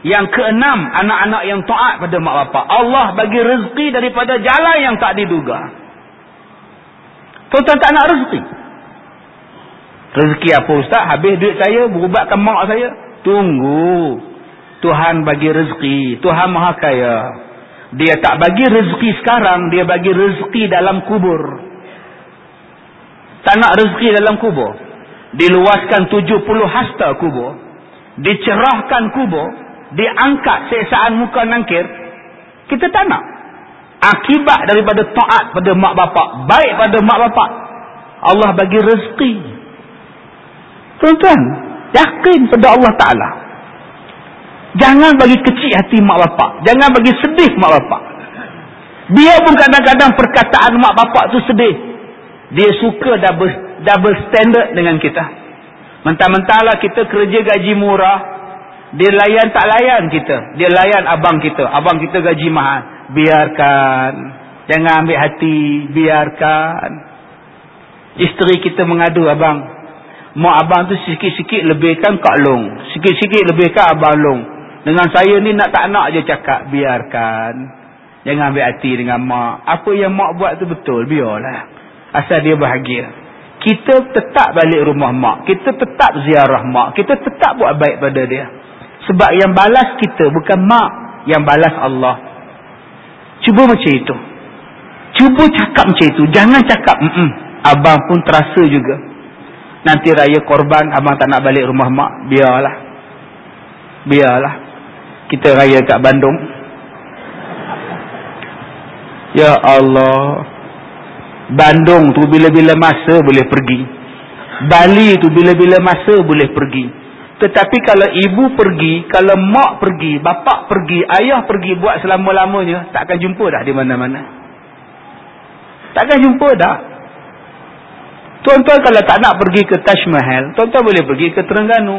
Yang keenam, anak-anak yang taat pada mak bapak. Allah bagi rezeki daripada jalan yang tak diduga. Tuan-tuan tak nak rezeki. Rezeki apa ustaz? Habis duit saya, berubatkan mak saya. Tunggu. Tuhan bagi rezeki. Tuhan maha kaya. Dia tak bagi rezeki sekarang, dia bagi rezeki dalam kubur. Tak nak rezeki dalam kubur. Diluaskan 70 hasta kubur. Dicerahkan kubur diangkat sesaan muka nangkir kita tak nak akibat daripada taat pada mak bapak baik pada mak bapak Allah bagi rezeki tuan-tuan yakin pada Allah Ta'ala jangan bagi kecil hati mak bapak jangan bagi sedih mak bapak biarpun kadang-kadang perkataan mak bapak tu sedih dia suka double, double standard dengan kita mentah-mentahlah kita kerja gaji murah dia layan tak layan kita. Dia layan abang kita. Abang kita gaji mahal. Biarkan. Jangan ambil hati. Biarkan. Isteri kita mengadu abang. Mak abang tu sikit-sikit lebihkan Kak Long. Sikit-sikit lebihkan abang Long. Dengan saya ni nak tak nak je cakap. Biarkan. Jangan ambil hati dengan mak. Apa yang mak buat tu betul. Biarlah. Asal dia bahagia. Kita tetap balik rumah mak. Kita tetap ziarah mak. Kita tetap buat baik pada dia. Sebab yang balas kita bukan mak. Yang balas Allah. Cuba macam itu. Cuba cakap macam itu. Jangan cakap. Mm -mm. Abang pun terasa juga. Nanti raya korban. Abang tak nak balik rumah mak. Biarlah. Biarlah. Kita raya kat Bandung. Ya Allah. Bandung tu bila-bila masa boleh pergi. Bali tu bila-bila masa boleh pergi. Tetapi kalau ibu pergi, kalau mak pergi, bapak pergi, ayah pergi buat selama-lamanya, tak akan jumpa dah di mana-mana. Tak akan jumpa dah. Tuan-tuan kalau tak nak pergi ke Taj Mahal, tuan-tuan boleh pergi ke Terengganu.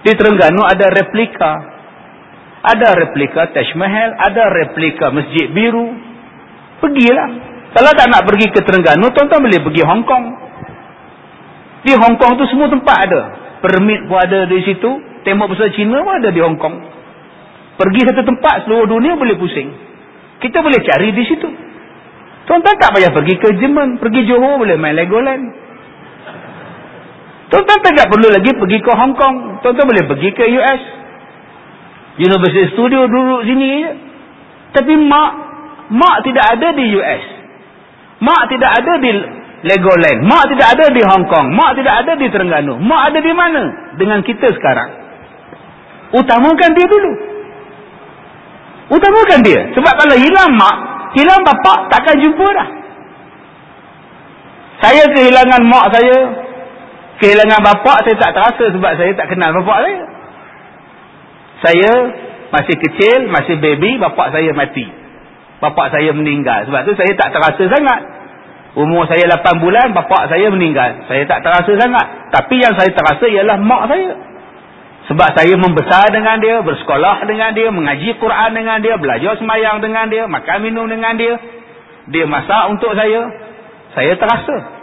Di Terengganu ada replika ada replika Taj Mahal, ada replika Masjid Biru. Pergilah. Kalau tak nak pergi ke Terengganu, tuan-tuan boleh pergi Hong Kong. Di Hong Kong tu semua tempat ada. Permit pun ada di situ. Tembok besar Cina pun ada di Hong Kong. Pergi satu tempat, seluruh dunia boleh pusing. Kita boleh cari di situ. Tuan-tuan tak payah pergi ke Jerman. Pergi Johor boleh main Legoland. Tuan-tuan tak perlu lagi pergi ke Hong Kong. Tuan-tuan boleh pergi ke US. University Studio duduk sini. Tapi mak, mak tidak ada di US. Mak tidak ada di Legoland. Mak tidak ada di Hong Kong. Mak tidak ada di Terengganu. Mak ada di mana? Dengan kita sekarang. Utamakan dia dulu. Utamakan dia. Sebab kalau hilang mak, hilang bapak, takkan jumpa dah. Saya kehilangan mak saya. Kehilangan bapak, saya tak terasa sebab saya tak kenal bapak saya. Saya masih kecil, masih baby, bapak saya mati. Bapak saya meninggal. Sebab tu saya tak terasa sangat. Umur saya 8 bulan, bapak saya meninggal. Saya tak terasa sangat. Tapi yang saya terasa ialah mak saya. Sebab saya membesar dengan dia, bersekolah dengan dia, mengaji Quran dengan dia, belajar semayang dengan dia, makan minum dengan dia. Dia masak untuk saya. Saya terasa.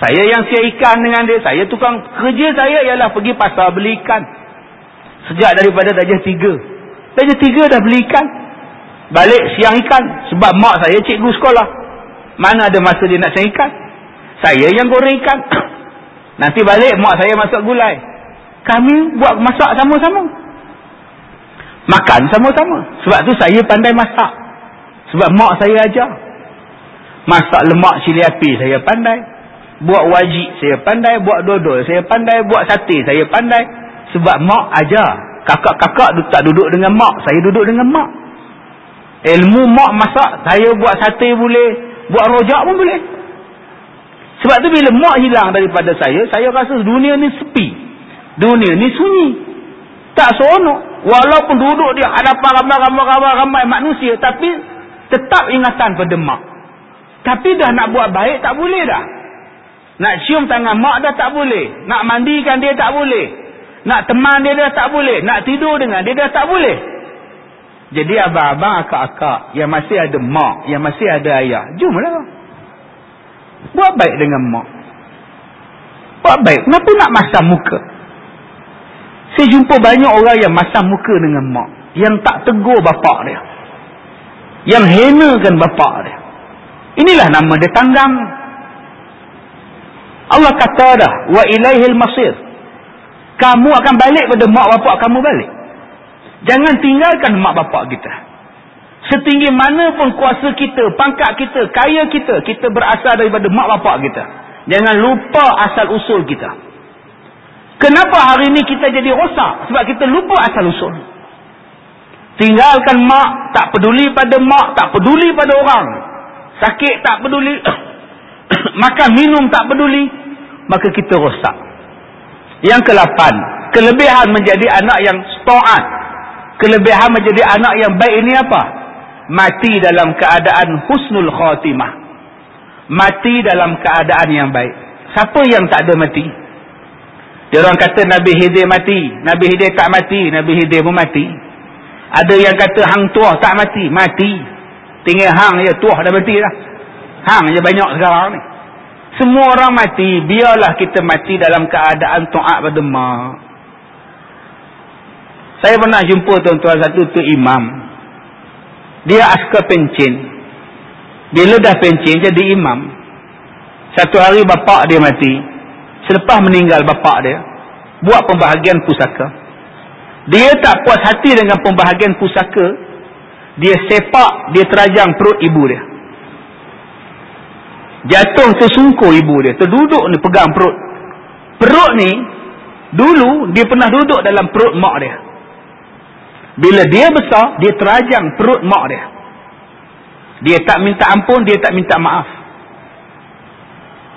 Saya yang siap ikan dengan dia. Saya tukang kerja saya ialah pergi pasar beli ikan. Sejak daripada darjah tiga. Darjah tiga dah beli ikan. Balik siang ikan. Sebab mak saya cikgu sekolah. Mana ada masa dia nak siang ikan. Saya yang goreng ikan. (coughs) Nanti balik mak saya masak gulai. Kami buat masak sama-sama. Makan sama-sama. Sebab tu saya pandai masak. Sebab mak saya ajar. Masak lemak cili api saya pandai. Buat wajik saya pandai. Buat dodol saya pandai. Buat sate saya pandai. Sebab mak ajar. Kakak-kakak tak duduk dengan mak. Saya duduk dengan mak. Ilmu mak masak. Saya buat sate boleh. Buat rojak pun boleh. Sebab tu bila mak hilang daripada saya. Saya rasa dunia ni sepi. Dunia ni sunyi. Tak seronok. Walaupun duduk di hadapan ramai-ramai manusia. Tapi tetap ingatan pada mak. Tapi dah nak buat baik tak boleh dah. Nak cium tangan mak dah tak boleh. Nak mandikan dia tak boleh. Nak teman dia dah tak boleh. Nak tidur dengan dia dah tak boleh. Jadi abang-abang, akak-akak yang masih ada mak, yang masih ada ayah, jomlah. Buat baik dengan mak. Buat baik. Kenapa nak masam muka? Saya jumpa banyak orang yang masam muka dengan mak. Yang tak tegur bapak dia. Yang henakan bapak dia. Inilah nama dia tanggang. Allah kata dah. Wa ilaihil masir kamu akan balik pada mak bapak kamu balik. Jangan tinggalkan mak bapak kita. Setinggi mana pun kuasa kita, pangkat kita, kaya kita, kita berasal daripada mak bapak kita. Jangan lupa asal usul kita. Kenapa hari ini kita jadi rosak? Sebab kita lupa asal usul. Tinggalkan mak, tak peduli pada mak, tak peduli pada orang. Sakit tak peduli. (coughs) Makan minum tak peduli. Maka kita rosak. Yang ke-8, kelebihan menjadi anak yang taat. Kelebihan menjadi anak yang baik ini apa? Mati dalam keadaan husnul khatimah. Mati dalam keadaan yang baik. Siapa yang tak ada mati? Dia orang kata Nabi Hidir mati, Nabi Hidir tak mati, Nabi Hidir pun mati. Ada yang kata hang tuah tak mati, mati. Tinggal hang je tuah dah mati dah. Hang je banyak sekarang ni. Semua orang mati, biarlah kita mati dalam keadaan taat pada mak. Saya pernah jumpa tuan-tuan satu tu imam. Dia askar pencin. Bila dah pencin jadi imam. Satu hari bapak dia mati. Selepas meninggal bapak dia. Buat pembahagian pusaka. Dia tak puas hati dengan pembahagian pusaka. Dia sepak, dia terajang perut ibu dia. Jatuh tersungkur ibu dia. Terduduk ni pegang perut. Perut ni, dulu dia pernah duduk dalam perut mak dia. Bila dia besar, dia terajang perut mak dia. Dia tak minta ampun, dia tak minta maaf.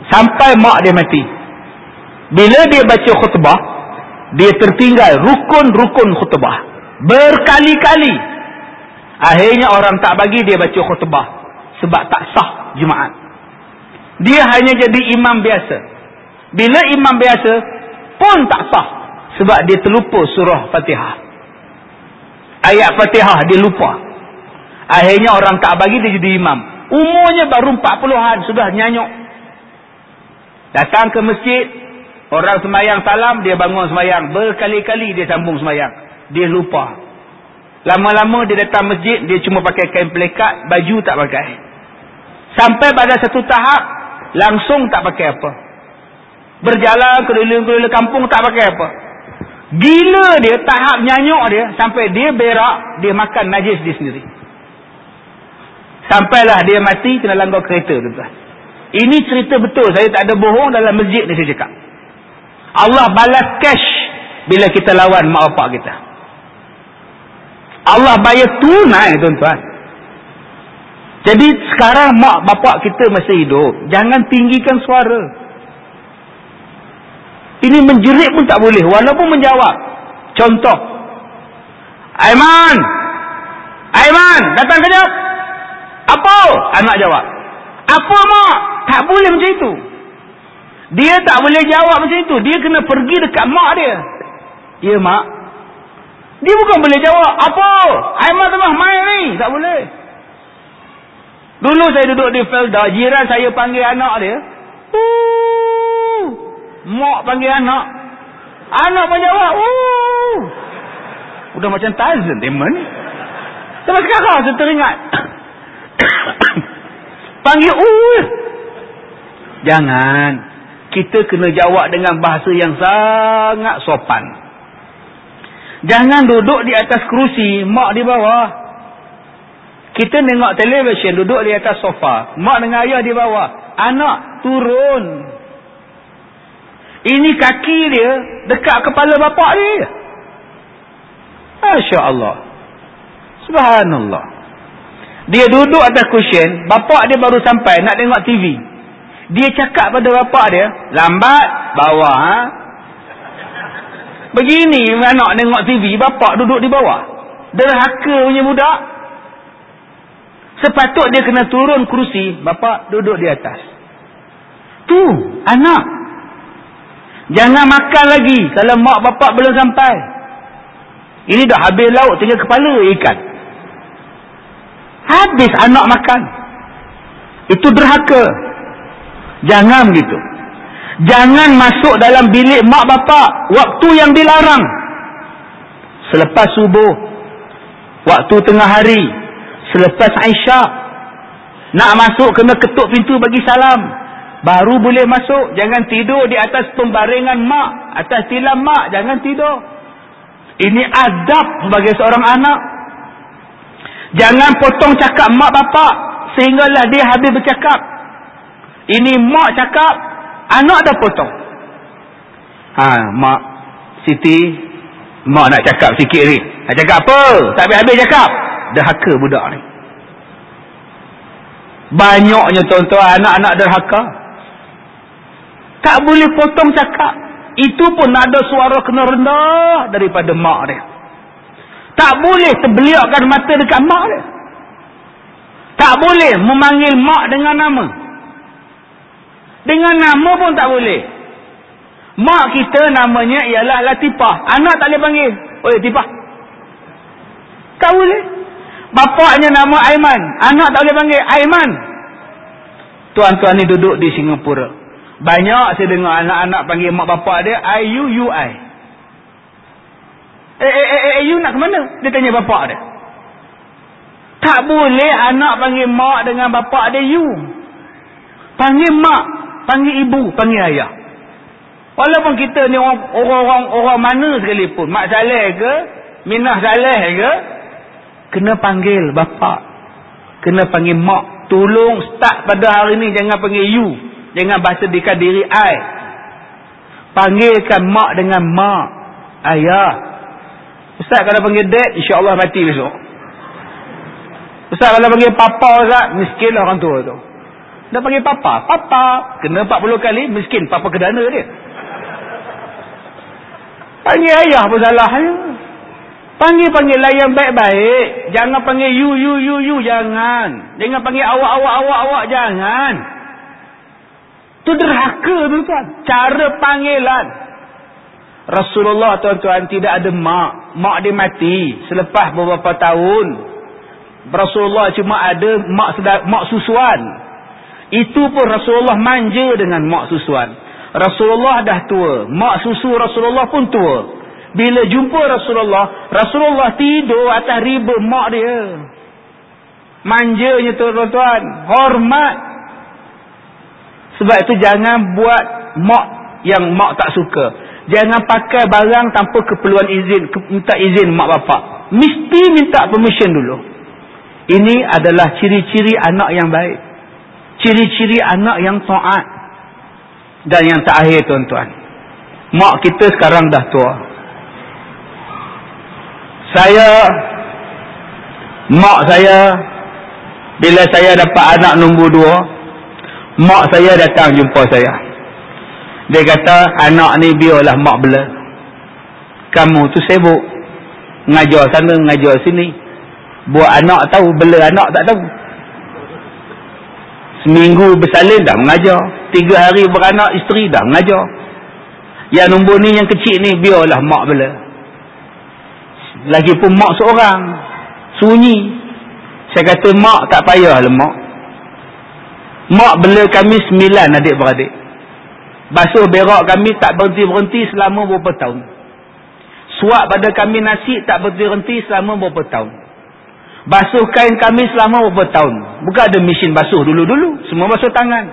Sampai mak dia mati. Bila dia baca khutbah, dia tertinggal rukun-rukun khutbah. Berkali-kali. Akhirnya orang tak bagi dia baca khutbah. Sebab tak sah jemaat. Dia hanya jadi imam biasa. Bila imam biasa, pun tak sah. Sebab dia terlupa surah fatihah. Ayat fatihah dia lupa. Akhirnya orang tak bagi dia jadi imam. Umurnya baru 40-an sudah nyanyuk. Datang ke masjid orang semayang salam dia bangun semayang. Berkali-kali dia sambung semayang. Dia lupa. Lama-lama dia datang masjid dia cuma pakai kain pelekat baju tak pakai. Sampai pada satu tahap langsung tak pakai apa berjalan keliling-keliling kampung tak pakai apa Gila dia, tahap nyanyuk dia, sampai dia berak, dia makan najis dia sendiri. Sampailah dia mati, kena langgar kereta. Tuan. Ini cerita betul, saya tak ada bohong dalam masjid ni saya cakap. Allah balas cash bila kita lawan mak bapak kita. Allah bayar tunai tuan-tuan. Jadi sekarang mak bapak kita masih hidup, jangan tinggikan suara. Ini menjerit pun tak boleh. Walaupun menjawab. Contoh. Aiman. Aiman. Datang kejap. Apa? Anak jawab. Apa mak? Tak boleh macam itu. Dia tak boleh jawab macam itu. Dia kena pergi dekat mak dia. Ya mak. Dia bukan boleh jawab. Apa? Aiman tengah main ni. Tak boleh. Dulu saya duduk di Felda. Jiran saya panggil anak dia. Uh. Mak panggil anak. Anak pun jawab. Oh. Udah macam Tarzan teman. Sampai sekarang saya teringat. (coughs) panggil. Uh. Jangan. Kita kena jawab dengan bahasa yang sangat sopan. Jangan duduk di atas kerusi. Mak di bawah. Kita tengok televisyen duduk di atas sofa. Mak dengan ayah di bawah. Anak turun. Ini kaki dia dekat kepala bapak dia. Masya Allah. Subhanallah. Dia duduk atas kusyen. Bapak dia baru sampai nak tengok TV. Dia cakap pada bapak dia. Lambat. Bawah. Ha? Begini anak tengok TV. Bapak duduk di bawah. Derhaka punya budak. Sepatut dia kena turun kerusi. Bapak duduk di atas. Tu. Anak. Jangan makan lagi kalau mak bapak belum sampai. Ini dah habis laut tinggal kepala ikan. Habis anak makan. Itu derhaka. Jangan begitu. Jangan masuk dalam bilik mak bapak waktu yang dilarang. Selepas subuh. Waktu tengah hari. Selepas Aisyah. Nak masuk kena ketuk pintu bagi salam. Baru boleh masuk. Jangan tidur di atas pembaringan mak. Atas tilam mak. Jangan tidur. Ini adab sebagai seorang anak. Jangan potong cakap mak bapak. Sehinggalah dia habis bercakap. Ini mak cakap. Anak dah potong. Ha, mak. Siti. Mak nak cakap sikit ni. Nak cakap apa? Tak habis-habis cakap. Derhaka budak ni. Banyaknya tuan-tuan anak-anak derhaka. Tak boleh potong cakap. Itu pun ada suara kena rendah daripada mak dia. Tak boleh terbeliakkan mata dekat mak dia. Tak boleh memanggil mak dengan nama. Dengan nama pun tak boleh. Mak kita namanya ialah Latifah. Anak tak boleh panggil. Oh, Latifah. Tak boleh. Bapaknya nama Aiman. Anak tak boleh panggil Aiman. Tuan-tuan ni duduk di Singapura. Banyak saya dengar anak-anak panggil mak bapak dia I-U-U-I. Eh, eh, eh, eh, you nak ke mana? Dia tanya bapak dia. Tak boleh anak panggil mak dengan bapa dia you. Panggil mak, panggil ibu, panggil ayah. Walaupun kita ni orang-orang orang mana sekalipun, mak saleh ke, minah saleh ke, kena panggil bapa. Kena panggil mak. Tolong start pada hari ni jangan panggil you. Jangan bahasa dekat diri I. Panggilkan mak dengan mak. Ayah. Ustaz kalau panggil dad, insyaAllah mati besok. Ustaz kalau panggil papa Ustaz, miskin orang tua tu. Dia panggil papa. Papa. Kena 40 kali, miskin. Papa kedana dia. Panggil ayah pun salah. Panggil-panggil layan baik-baik. Jangan panggil you, you, you, you. Jangan. Jangan panggil awak, awak, awak, awak. Jangan. Itu derhaka tuan-tuan. Cara panggilan. Rasulullah tuan-tuan tidak ada mak. Mak dia mati. Selepas beberapa tahun. Rasulullah cuma ada mak sedar, mak susuan. Itu pun Rasulullah manja dengan mak susuan. Rasulullah dah tua. Mak susu Rasulullah pun tua. Bila jumpa Rasulullah, Rasulullah tidur atas riba mak dia. Manjanya tuan-tuan. Hormat. Sebab itu jangan buat mak yang mak tak suka. Jangan pakai barang tanpa keperluan izin. Minta izin mak bapak. Mesti minta permission dulu. Ini adalah ciri-ciri anak yang baik. Ciri-ciri anak yang taat. Dan yang terakhir tuan-tuan. Mak kita sekarang dah tua. Saya, mak saya, bila saya dapat anak nombor dua, mak saya datang jumpa saya. Dia kata, anak ni biarlah mak bela. Kamu tu sibuk. Ngajar sana, ngajar sini. Buat anak tahu, bela anak tak tahu. Seminggu bersalin dah mengajar. Tiga hari beranak isteri dah mengajar. Yang nombor ni yang kecil ni biarlah mak bela. Lagipun mak seorang. Sunyi. Saya kata mak tak payahlah mak. Mak bela kami sembilan adik-beradik. Basuh berak kami tak berhenti-berhenti selama beberapa tahun. Suap pada kami nasi tak berhenti-berhenti selama beberapa tahun. Basuh kain kami selama beberapa tahun. Bukan ada mesin basuh dulu-dulu. Semua basuh tangan.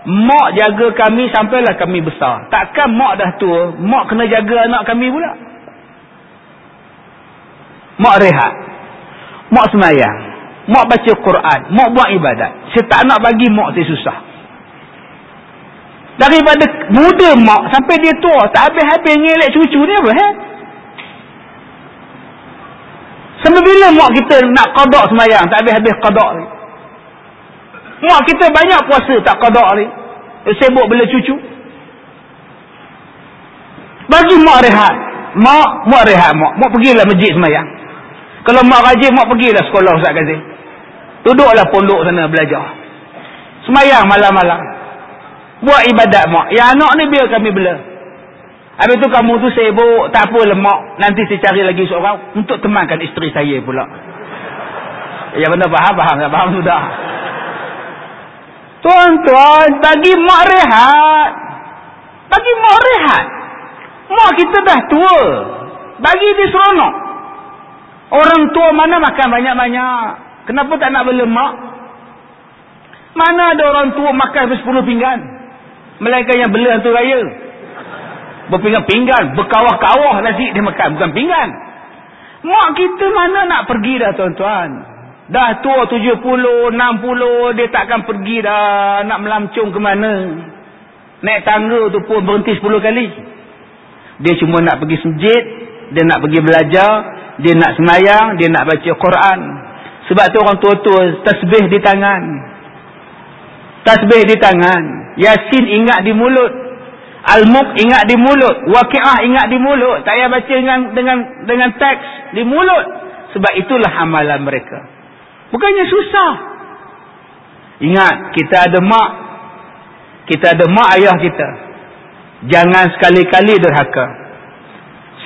Mak jaga kami sampailah kami besar. Takkan mak dah tua, mak kena jaga anak kami pula. Mak rehat. Mak semayang. Mak baca Quran. Mak buat ibadat. Saya tak nak bagi mak saya susah. Daripada muda mak sampai dia tua, tak habis-habis ngelek cucu ni apa? Eh? Sampai bila mak kita nak kodok semayang, tak habis-habis kodok ni. Mak kita banyak puasa tak kodok ni. Dia sibuk bila cucu. Bagi mak rehat. Mak, mak rehat mak. Mak pergilah masjid semayang. Kalau mak rajin, mak pergilah sekolah Ustaz Kazim. Duduklah pondok sana belajar. Semayang malam-malam. Buat ibadat mak. Yang anak ni biar kami bela. Habis tu kamu tu sibuk, tak apa lemak. Nanti saya cari lagi seorang untuk temankan isteri saya pula. Ya benar faham, faham, tak faham sudah. Tuan-tuan, bagi mak rehat. Bagi mak rehat. Mak kita dah tua. Bagi dia seronok. Orang tua mana makan banyak-banyak. Kenapa tak nak bela mak? Mana ada orang tua makan 10 pinggan? Melainkan yang bela hantu raya berpinggan pinggan berkawah-kawah nasi dia makan bukan pinggan mak kita mana nak pergi dah tuan-tuan dah tua 70 60 dia takkan pergi dah nak melancung ke mana naik tangga tu pun berhenti 10 kali dia cuma nak pergi masjid dia nak pergi belajar dia nak semayang dia nak baca Quran sebab tu orang tua-tua tasbih di tangan tasbih di tangan yasin ingat di mulut Al-Mulk ingat di mulut. Waqi'ah ingat di mulut. Tak payah baca dengan dengan dengan teks di mulut. Sebab itulah amalan mereka. Bukannya susah. Ingat, kita ada mak. Kita ada mak ayah kita. Jangan sekali-kali derhaka.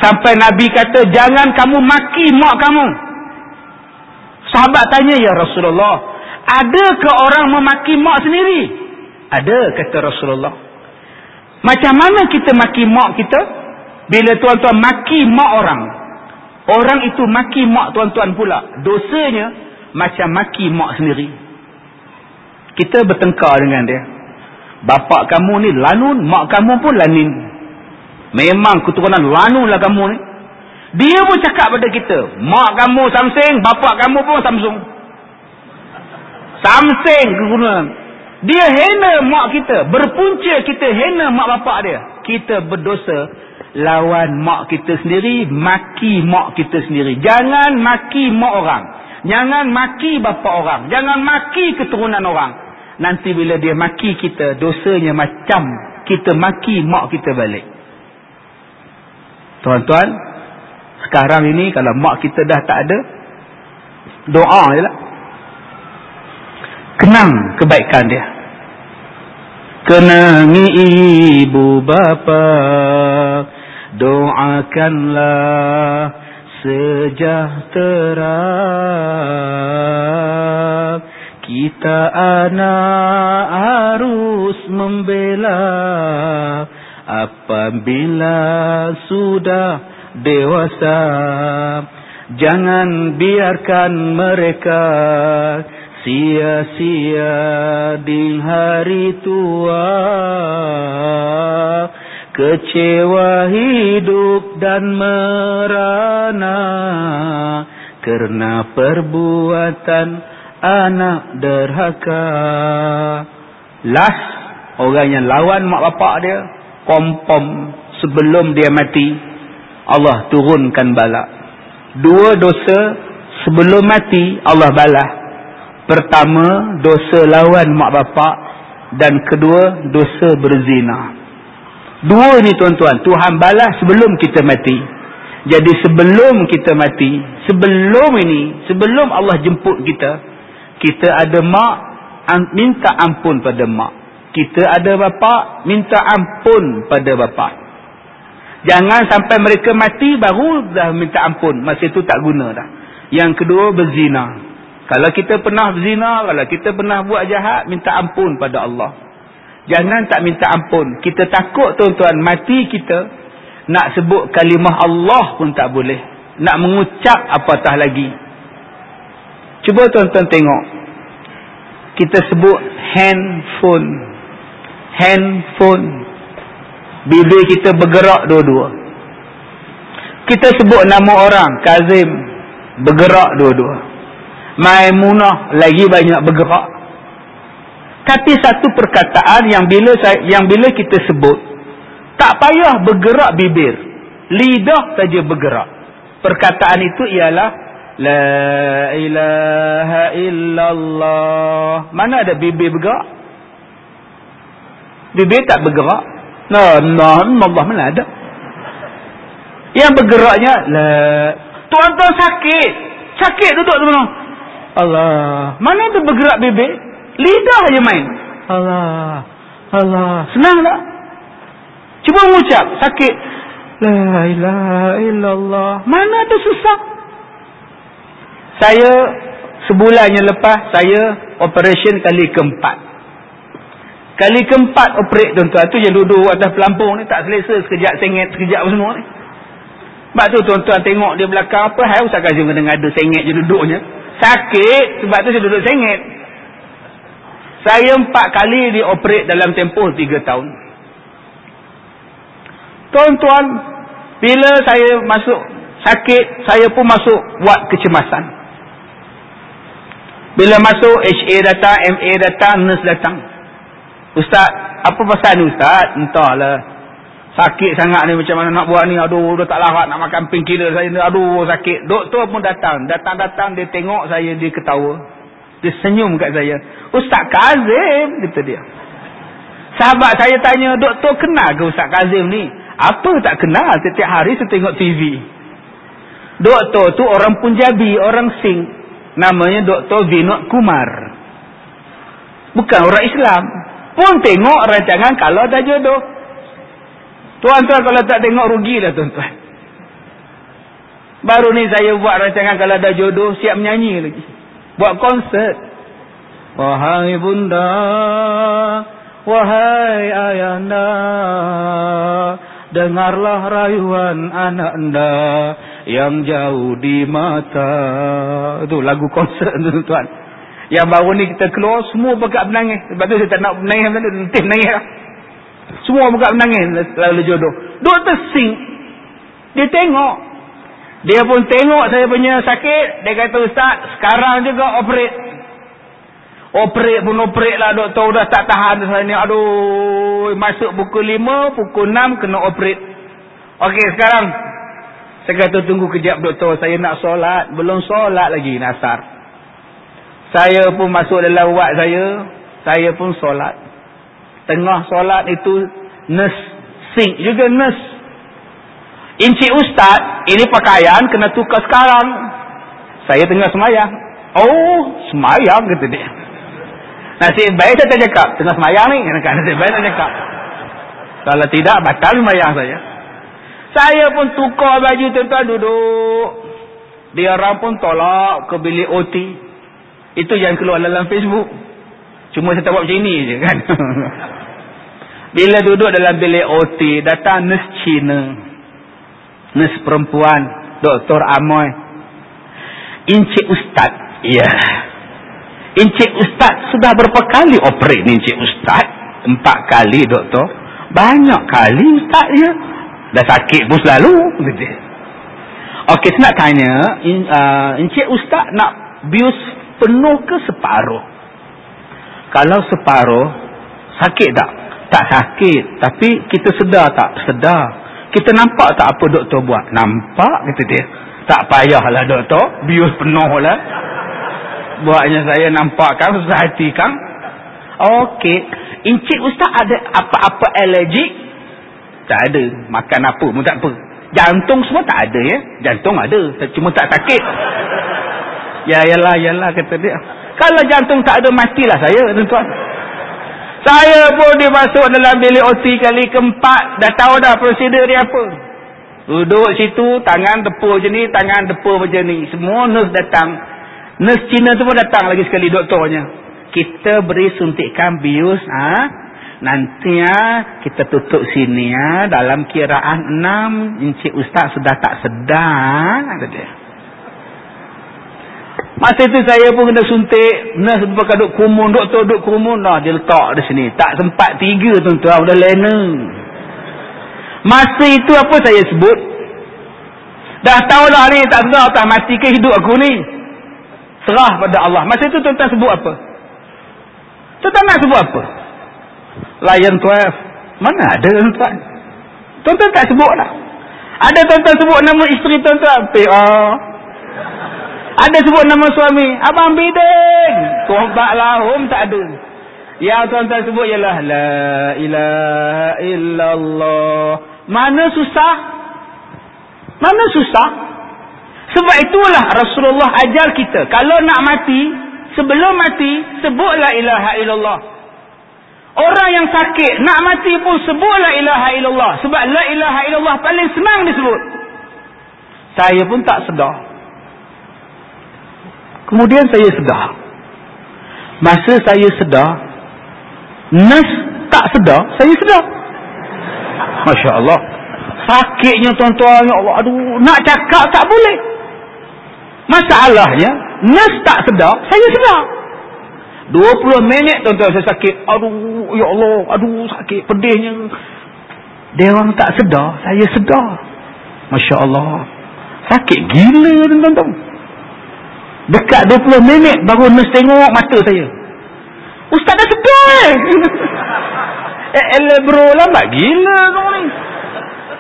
Sampai Nabi kata, jangan kamu maki mak kamu. Sahabat tanya, Ya Rasulullah, adakah orang memaki mak sendiri? Ada, kata Rasulullah. Macam mana kita maki mak kita? Bila tuan-tuan maki mak orang. Orang itu maki mak tuan-tuan pula. Dosanya, macam maki mak sendiri. Kita bertengkar dengan dia. Bapak kamu ni lanun, mak kamu pun lanin. Memang keturunan lanun lah kamu ni. Dia pun cakap pada kita, mak kamu Samsung, bapak kamu pun Samsung. Samsung kegunakan. Dia hina mak kita. Berpunca kita hina mak bapak dia. Kita berdosa lawan mak kita sendiri, maki mak kita sendiri. Jangan maki mak orang. Jangan maki bapa orang. Jangan maki keturunan orang. Nanti bila dia maki kita, dosanya macam kita maki mak kita balik. Tuan-tuan, sekarang ini kalau mak kita dah tak ada, doa je lah. Kenang kebaikan dia. Kenangi ibu bapa doakanlah sejahtera. Kita anak harus membela apabila sudah dewasa jangan biarkan mereka sia-sia di hari tua. Kecewa hidup dan merana karena perbuatan anak derhaka. Last orang yang lawan mak bapak dia kompom sebelum dia mati Allah turunkan bala dua dosa sebelum mati Allah balas Pertama, dosa lawan mak bapak. Dan kedua, dosa berzina. Dua ni tuan-tuan. Tuhan balas sebelum kita mati. Jadi sebelum kita mati, sebelum ini, sebelum Allah jemput kita, kita ada mak, minta ampun pada mak. Kita ada bapa, minta ampun pada bapa. Jangan sampai mereka mati, baru dah minta ampun. Masa itu tak guna dah. Yang kedua, berzina. Kalau kita pernah berzina, kalau kita pernah buat jahat, minta ampun pada Allah. Jangan tak minta ampun. Kita takut tuan-tuan, mati kita, nak sebut kalimah Allah pun tak boleh. Nak mengucap apatah lagi. Cuba tuan-tuan tengok. Kita sebut handphone. Handphone. Bibir kita bergerak dua-dua. Kita sebut nama orang, Kazim. Bergerak dua-dua. Maimunah lagi banyak bergerak. Tapi satu perkataan yang bila saya, yang bila kita sebut tak payah bergerak bibir. Lidah saja bergerak. Perkataan itu ialah la ilaha illallah. Mana ada bibir bergerak? Bibir tak bergerak. Nah, nah, Allah ada? Yang bergeraknya la Tuan-tuan sakit. Sakit duduk tu Allah. Mana tu bergerak bibir? Lidah aja main. Allah. Allah. Senang tak? Cuba mengucap. Sakit. La ilaha illallah. Mana tu susah? Saya sebulan yang lepas saya operation kali keempat. Kali keempat operate tuan-tuan tu yang duduk atas pelampung ni tak selesa sekejap sengit sekejap semua ni. Sebab tu tuan-tuan tengok dia belakang apa hai Ustaz Kazim kena ada sengit je duduknya. Sakit sebab tu saya duduk sengit. Saya empat kali dioperate dalam tempoh tiga tahun. Tuan-tuan, bila saya masuk sakit, saya pun masuk buat kecemasan. Bila masuk, HA datang, MA datang, nurse datang. Ustaz, apa pasal ni Ustaz? Entahlah. Sakit sangat ni macam mana nak buat ni. Aduh, dah tak larat nak makan painkiller saya ni. Aduh, sakit. Doktor pun datang. Datang-datang dia tengok saya, dia ketawa. Dia senyum kat saya. Ustaz Kazim, kata dia. Sahabat saya tanya, doktor kenal ke Ustaz Kazim ni? Apa tak kenal? Setiap hari saya tengok TV. Doktor tu orang Punjabi, orang Sing. Namanya Doktor Vinod Kumar. Bukan orang Islam. Pun tengok rancangan kalau dah jodoh. Tuan-tuan kalau tak tengok rugilah tuan-tuan. Baru ni saya buat rancangan kalau ada jodoh siap menyanyi lagi. Buat konsert. Wahai bunda, wahai ayahanda, dengarlah rayuan anak anda. yang jauh di mata. Itu lagu konsert tu tuan. Yang baru ni kita keluar semua berkat menangis. Sebab tu saya tak nak menangis tu. Nanti menangis lah. Semua berkat menangis lalu jodoh. Doktor Sing dia tengok. Dia pun tengok saya punya sakit. Dia kata ustaz sekarang juga operate. Operate pun operate lah doktor dah tak tahan saya ni. Aduh masuk pukul 5 pukul 6 kena operate. Okey sekarang saya kata tunggu kejap doktor. Saya nak solat. Belum solat lagi nasar. Saya pun masuk dalam wad saya. Saya pun solat. Tengah solat itu. Nurse. Sing juga nurse. Encik Ustaz. Ini pakaian kena tukar sekarang. Saya tengah semayang. Oh semayang kata dia. Nasib baik saya tak cakap. Tengah semayang ni. Nasib baik tak cakap. Kalau tidak batal semayang saya. Saya pun tukar baju tuan-tuan duduk. Dia orang pun tolak ke bilik OT. Itu yang keluar dalam Facebook. Cuma saya buat macam ini je kan. (laughs) Bila duduk dalam bilik OT, datang nurse Cina. Nurse perempuan. Dr. Amoy. Encik Ustaz. Ya. Yeah. Encik Ustaz sudah berapa kali operate ni Encik Ustaz? Empat kali doktor. Banyak kali Ustaz ya. Dah sakit pun selalu. Okey, saya nak tanya. Uh, Encik Ustaz nak bius penuh ke separuh? Kalau separuh, sakit tak? Tak sakit. Tapi kita sedar tak? Sedar. Kita nampak tak apa doktor buat? Nampak, kata dia. Tak payahlah doktor. Bius penuh lah. Buatnya saya nampak kan, susah hati kan? Okey. Encik Ustaz ada apa-apa allergic? Tak ada. Makan apa pun tak apa. Jantung semua tak ada ya. Jantung ada. Cuma tak sakit. Ya yalah yalah kata dia. Kalau jantung tak ada matilah saya tuan-tuan. Saya pun dia masuk dalam bilik OT kali keempat. Dah tahu dah prosedur dia apa. Duduk situ tangan tepuk macam ni. Tangan tepuk macam ni. Semua nurse datang. Nurse Cina tu pun datang lagi sekali doktornya. Kita beri suntikan bius. Ha? Nanti ya kita tutup sini ya dalam kiraan enam Encik Ustaz sudah tak sedar kata dia. Masa itu saya pun kena suntik. Nurse pakai duk kumun. Doktor duk kumun. Nah, dia letak di sini. Tak sempat tiga tuan-tuan. Udah lena. Masa itu apa saya sebut? Dah tahulah ni tak sedar tak mati ke hidup aku ni. Serah pada Allah. Masa itu tuan-tuan sebut apa? Tuan-tuan nak sebut apa? Lion 12. Mana ada tuan-tuan? Tuan-tuan tak sebut lah. Ada tuan-tuan sebut nama isteri tuan-tuan. PA. Ada sebut nama suami. Abang Bidin. Tuhan lahum tak ada. Yang tuan-tuan sebut ialah. La ilaha illallah. Mana susah? Mana susah? Sebab itulah Rasulullah ajar kita. Kalau nak mati. Sebelum mati. Sebutlah ilaha illallah. Orang yang sakit nak mati pun sebut la ilaha illallah. Sebab la ilaha illallah paling senang disebut. Saya pun tak sedar. Kemudian saya sedar. Masa saya sedar, nas tak sedar, saya sedar. Masya Allah. Sakitnya tuan-tuan, ya Allah. Aduh, nak cakap tak boleh. Masalahnya, nas tak sedar, saya sedar. 20 minit tuan-tuan saya sakit. Aduh, ya Allah. Aduh, sakit. Pedihnya. Dia orang tak sedar. Saya sedar. Masya Allah. Sakit gila tuan-tuan. Dekat 20 minit baru nurse tengok mata saya. Ustaz dah sedar (laughs) eh. eh, bro lambat gila kau ni.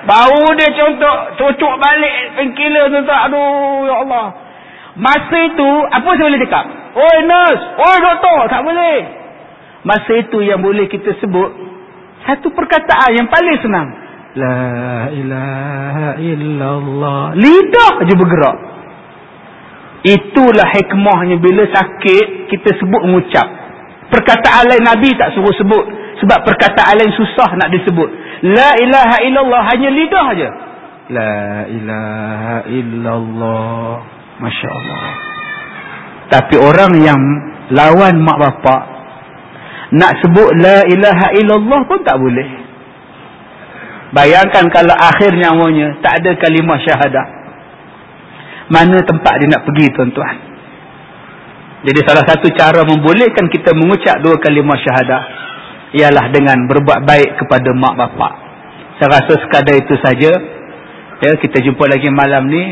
Baru dia contoh, cocok balik painkiller tuan-tuan. Aduh, ya Allah. Masa itu, apa saya boleh cakap? Oi nurse, oi doktor, tak boleh. Masa itu yang boleh kita sebut, satu perkataan yang paling senang. La ilaha illallah. Lidah je bergerak. Itulah hikmahnya bila sakit, kita sebut mengucap. Perkataan lain Nabi tak suruh sebut. Sebab perkataan lain susah nak disebut. La ilaha illallah, hanya lidah je. La ilaha illallah. Masya Allah. Tapi orang yang lawan mak bapak nak sebut la ilaha illallah pun tak boleh. Bayangkan kalau akhir nyawanya tak ada kalimah syahadah. Mana tempat dia nak pergi tuan-tuan. Jadi salah satu cara membolehkan kita mengucap dua kalimah syahadah. Ialah dengan berbuat baik kepada mak bapak. Saya rasa sekadar itu saja. Ya, kita jumpa lagi malam ni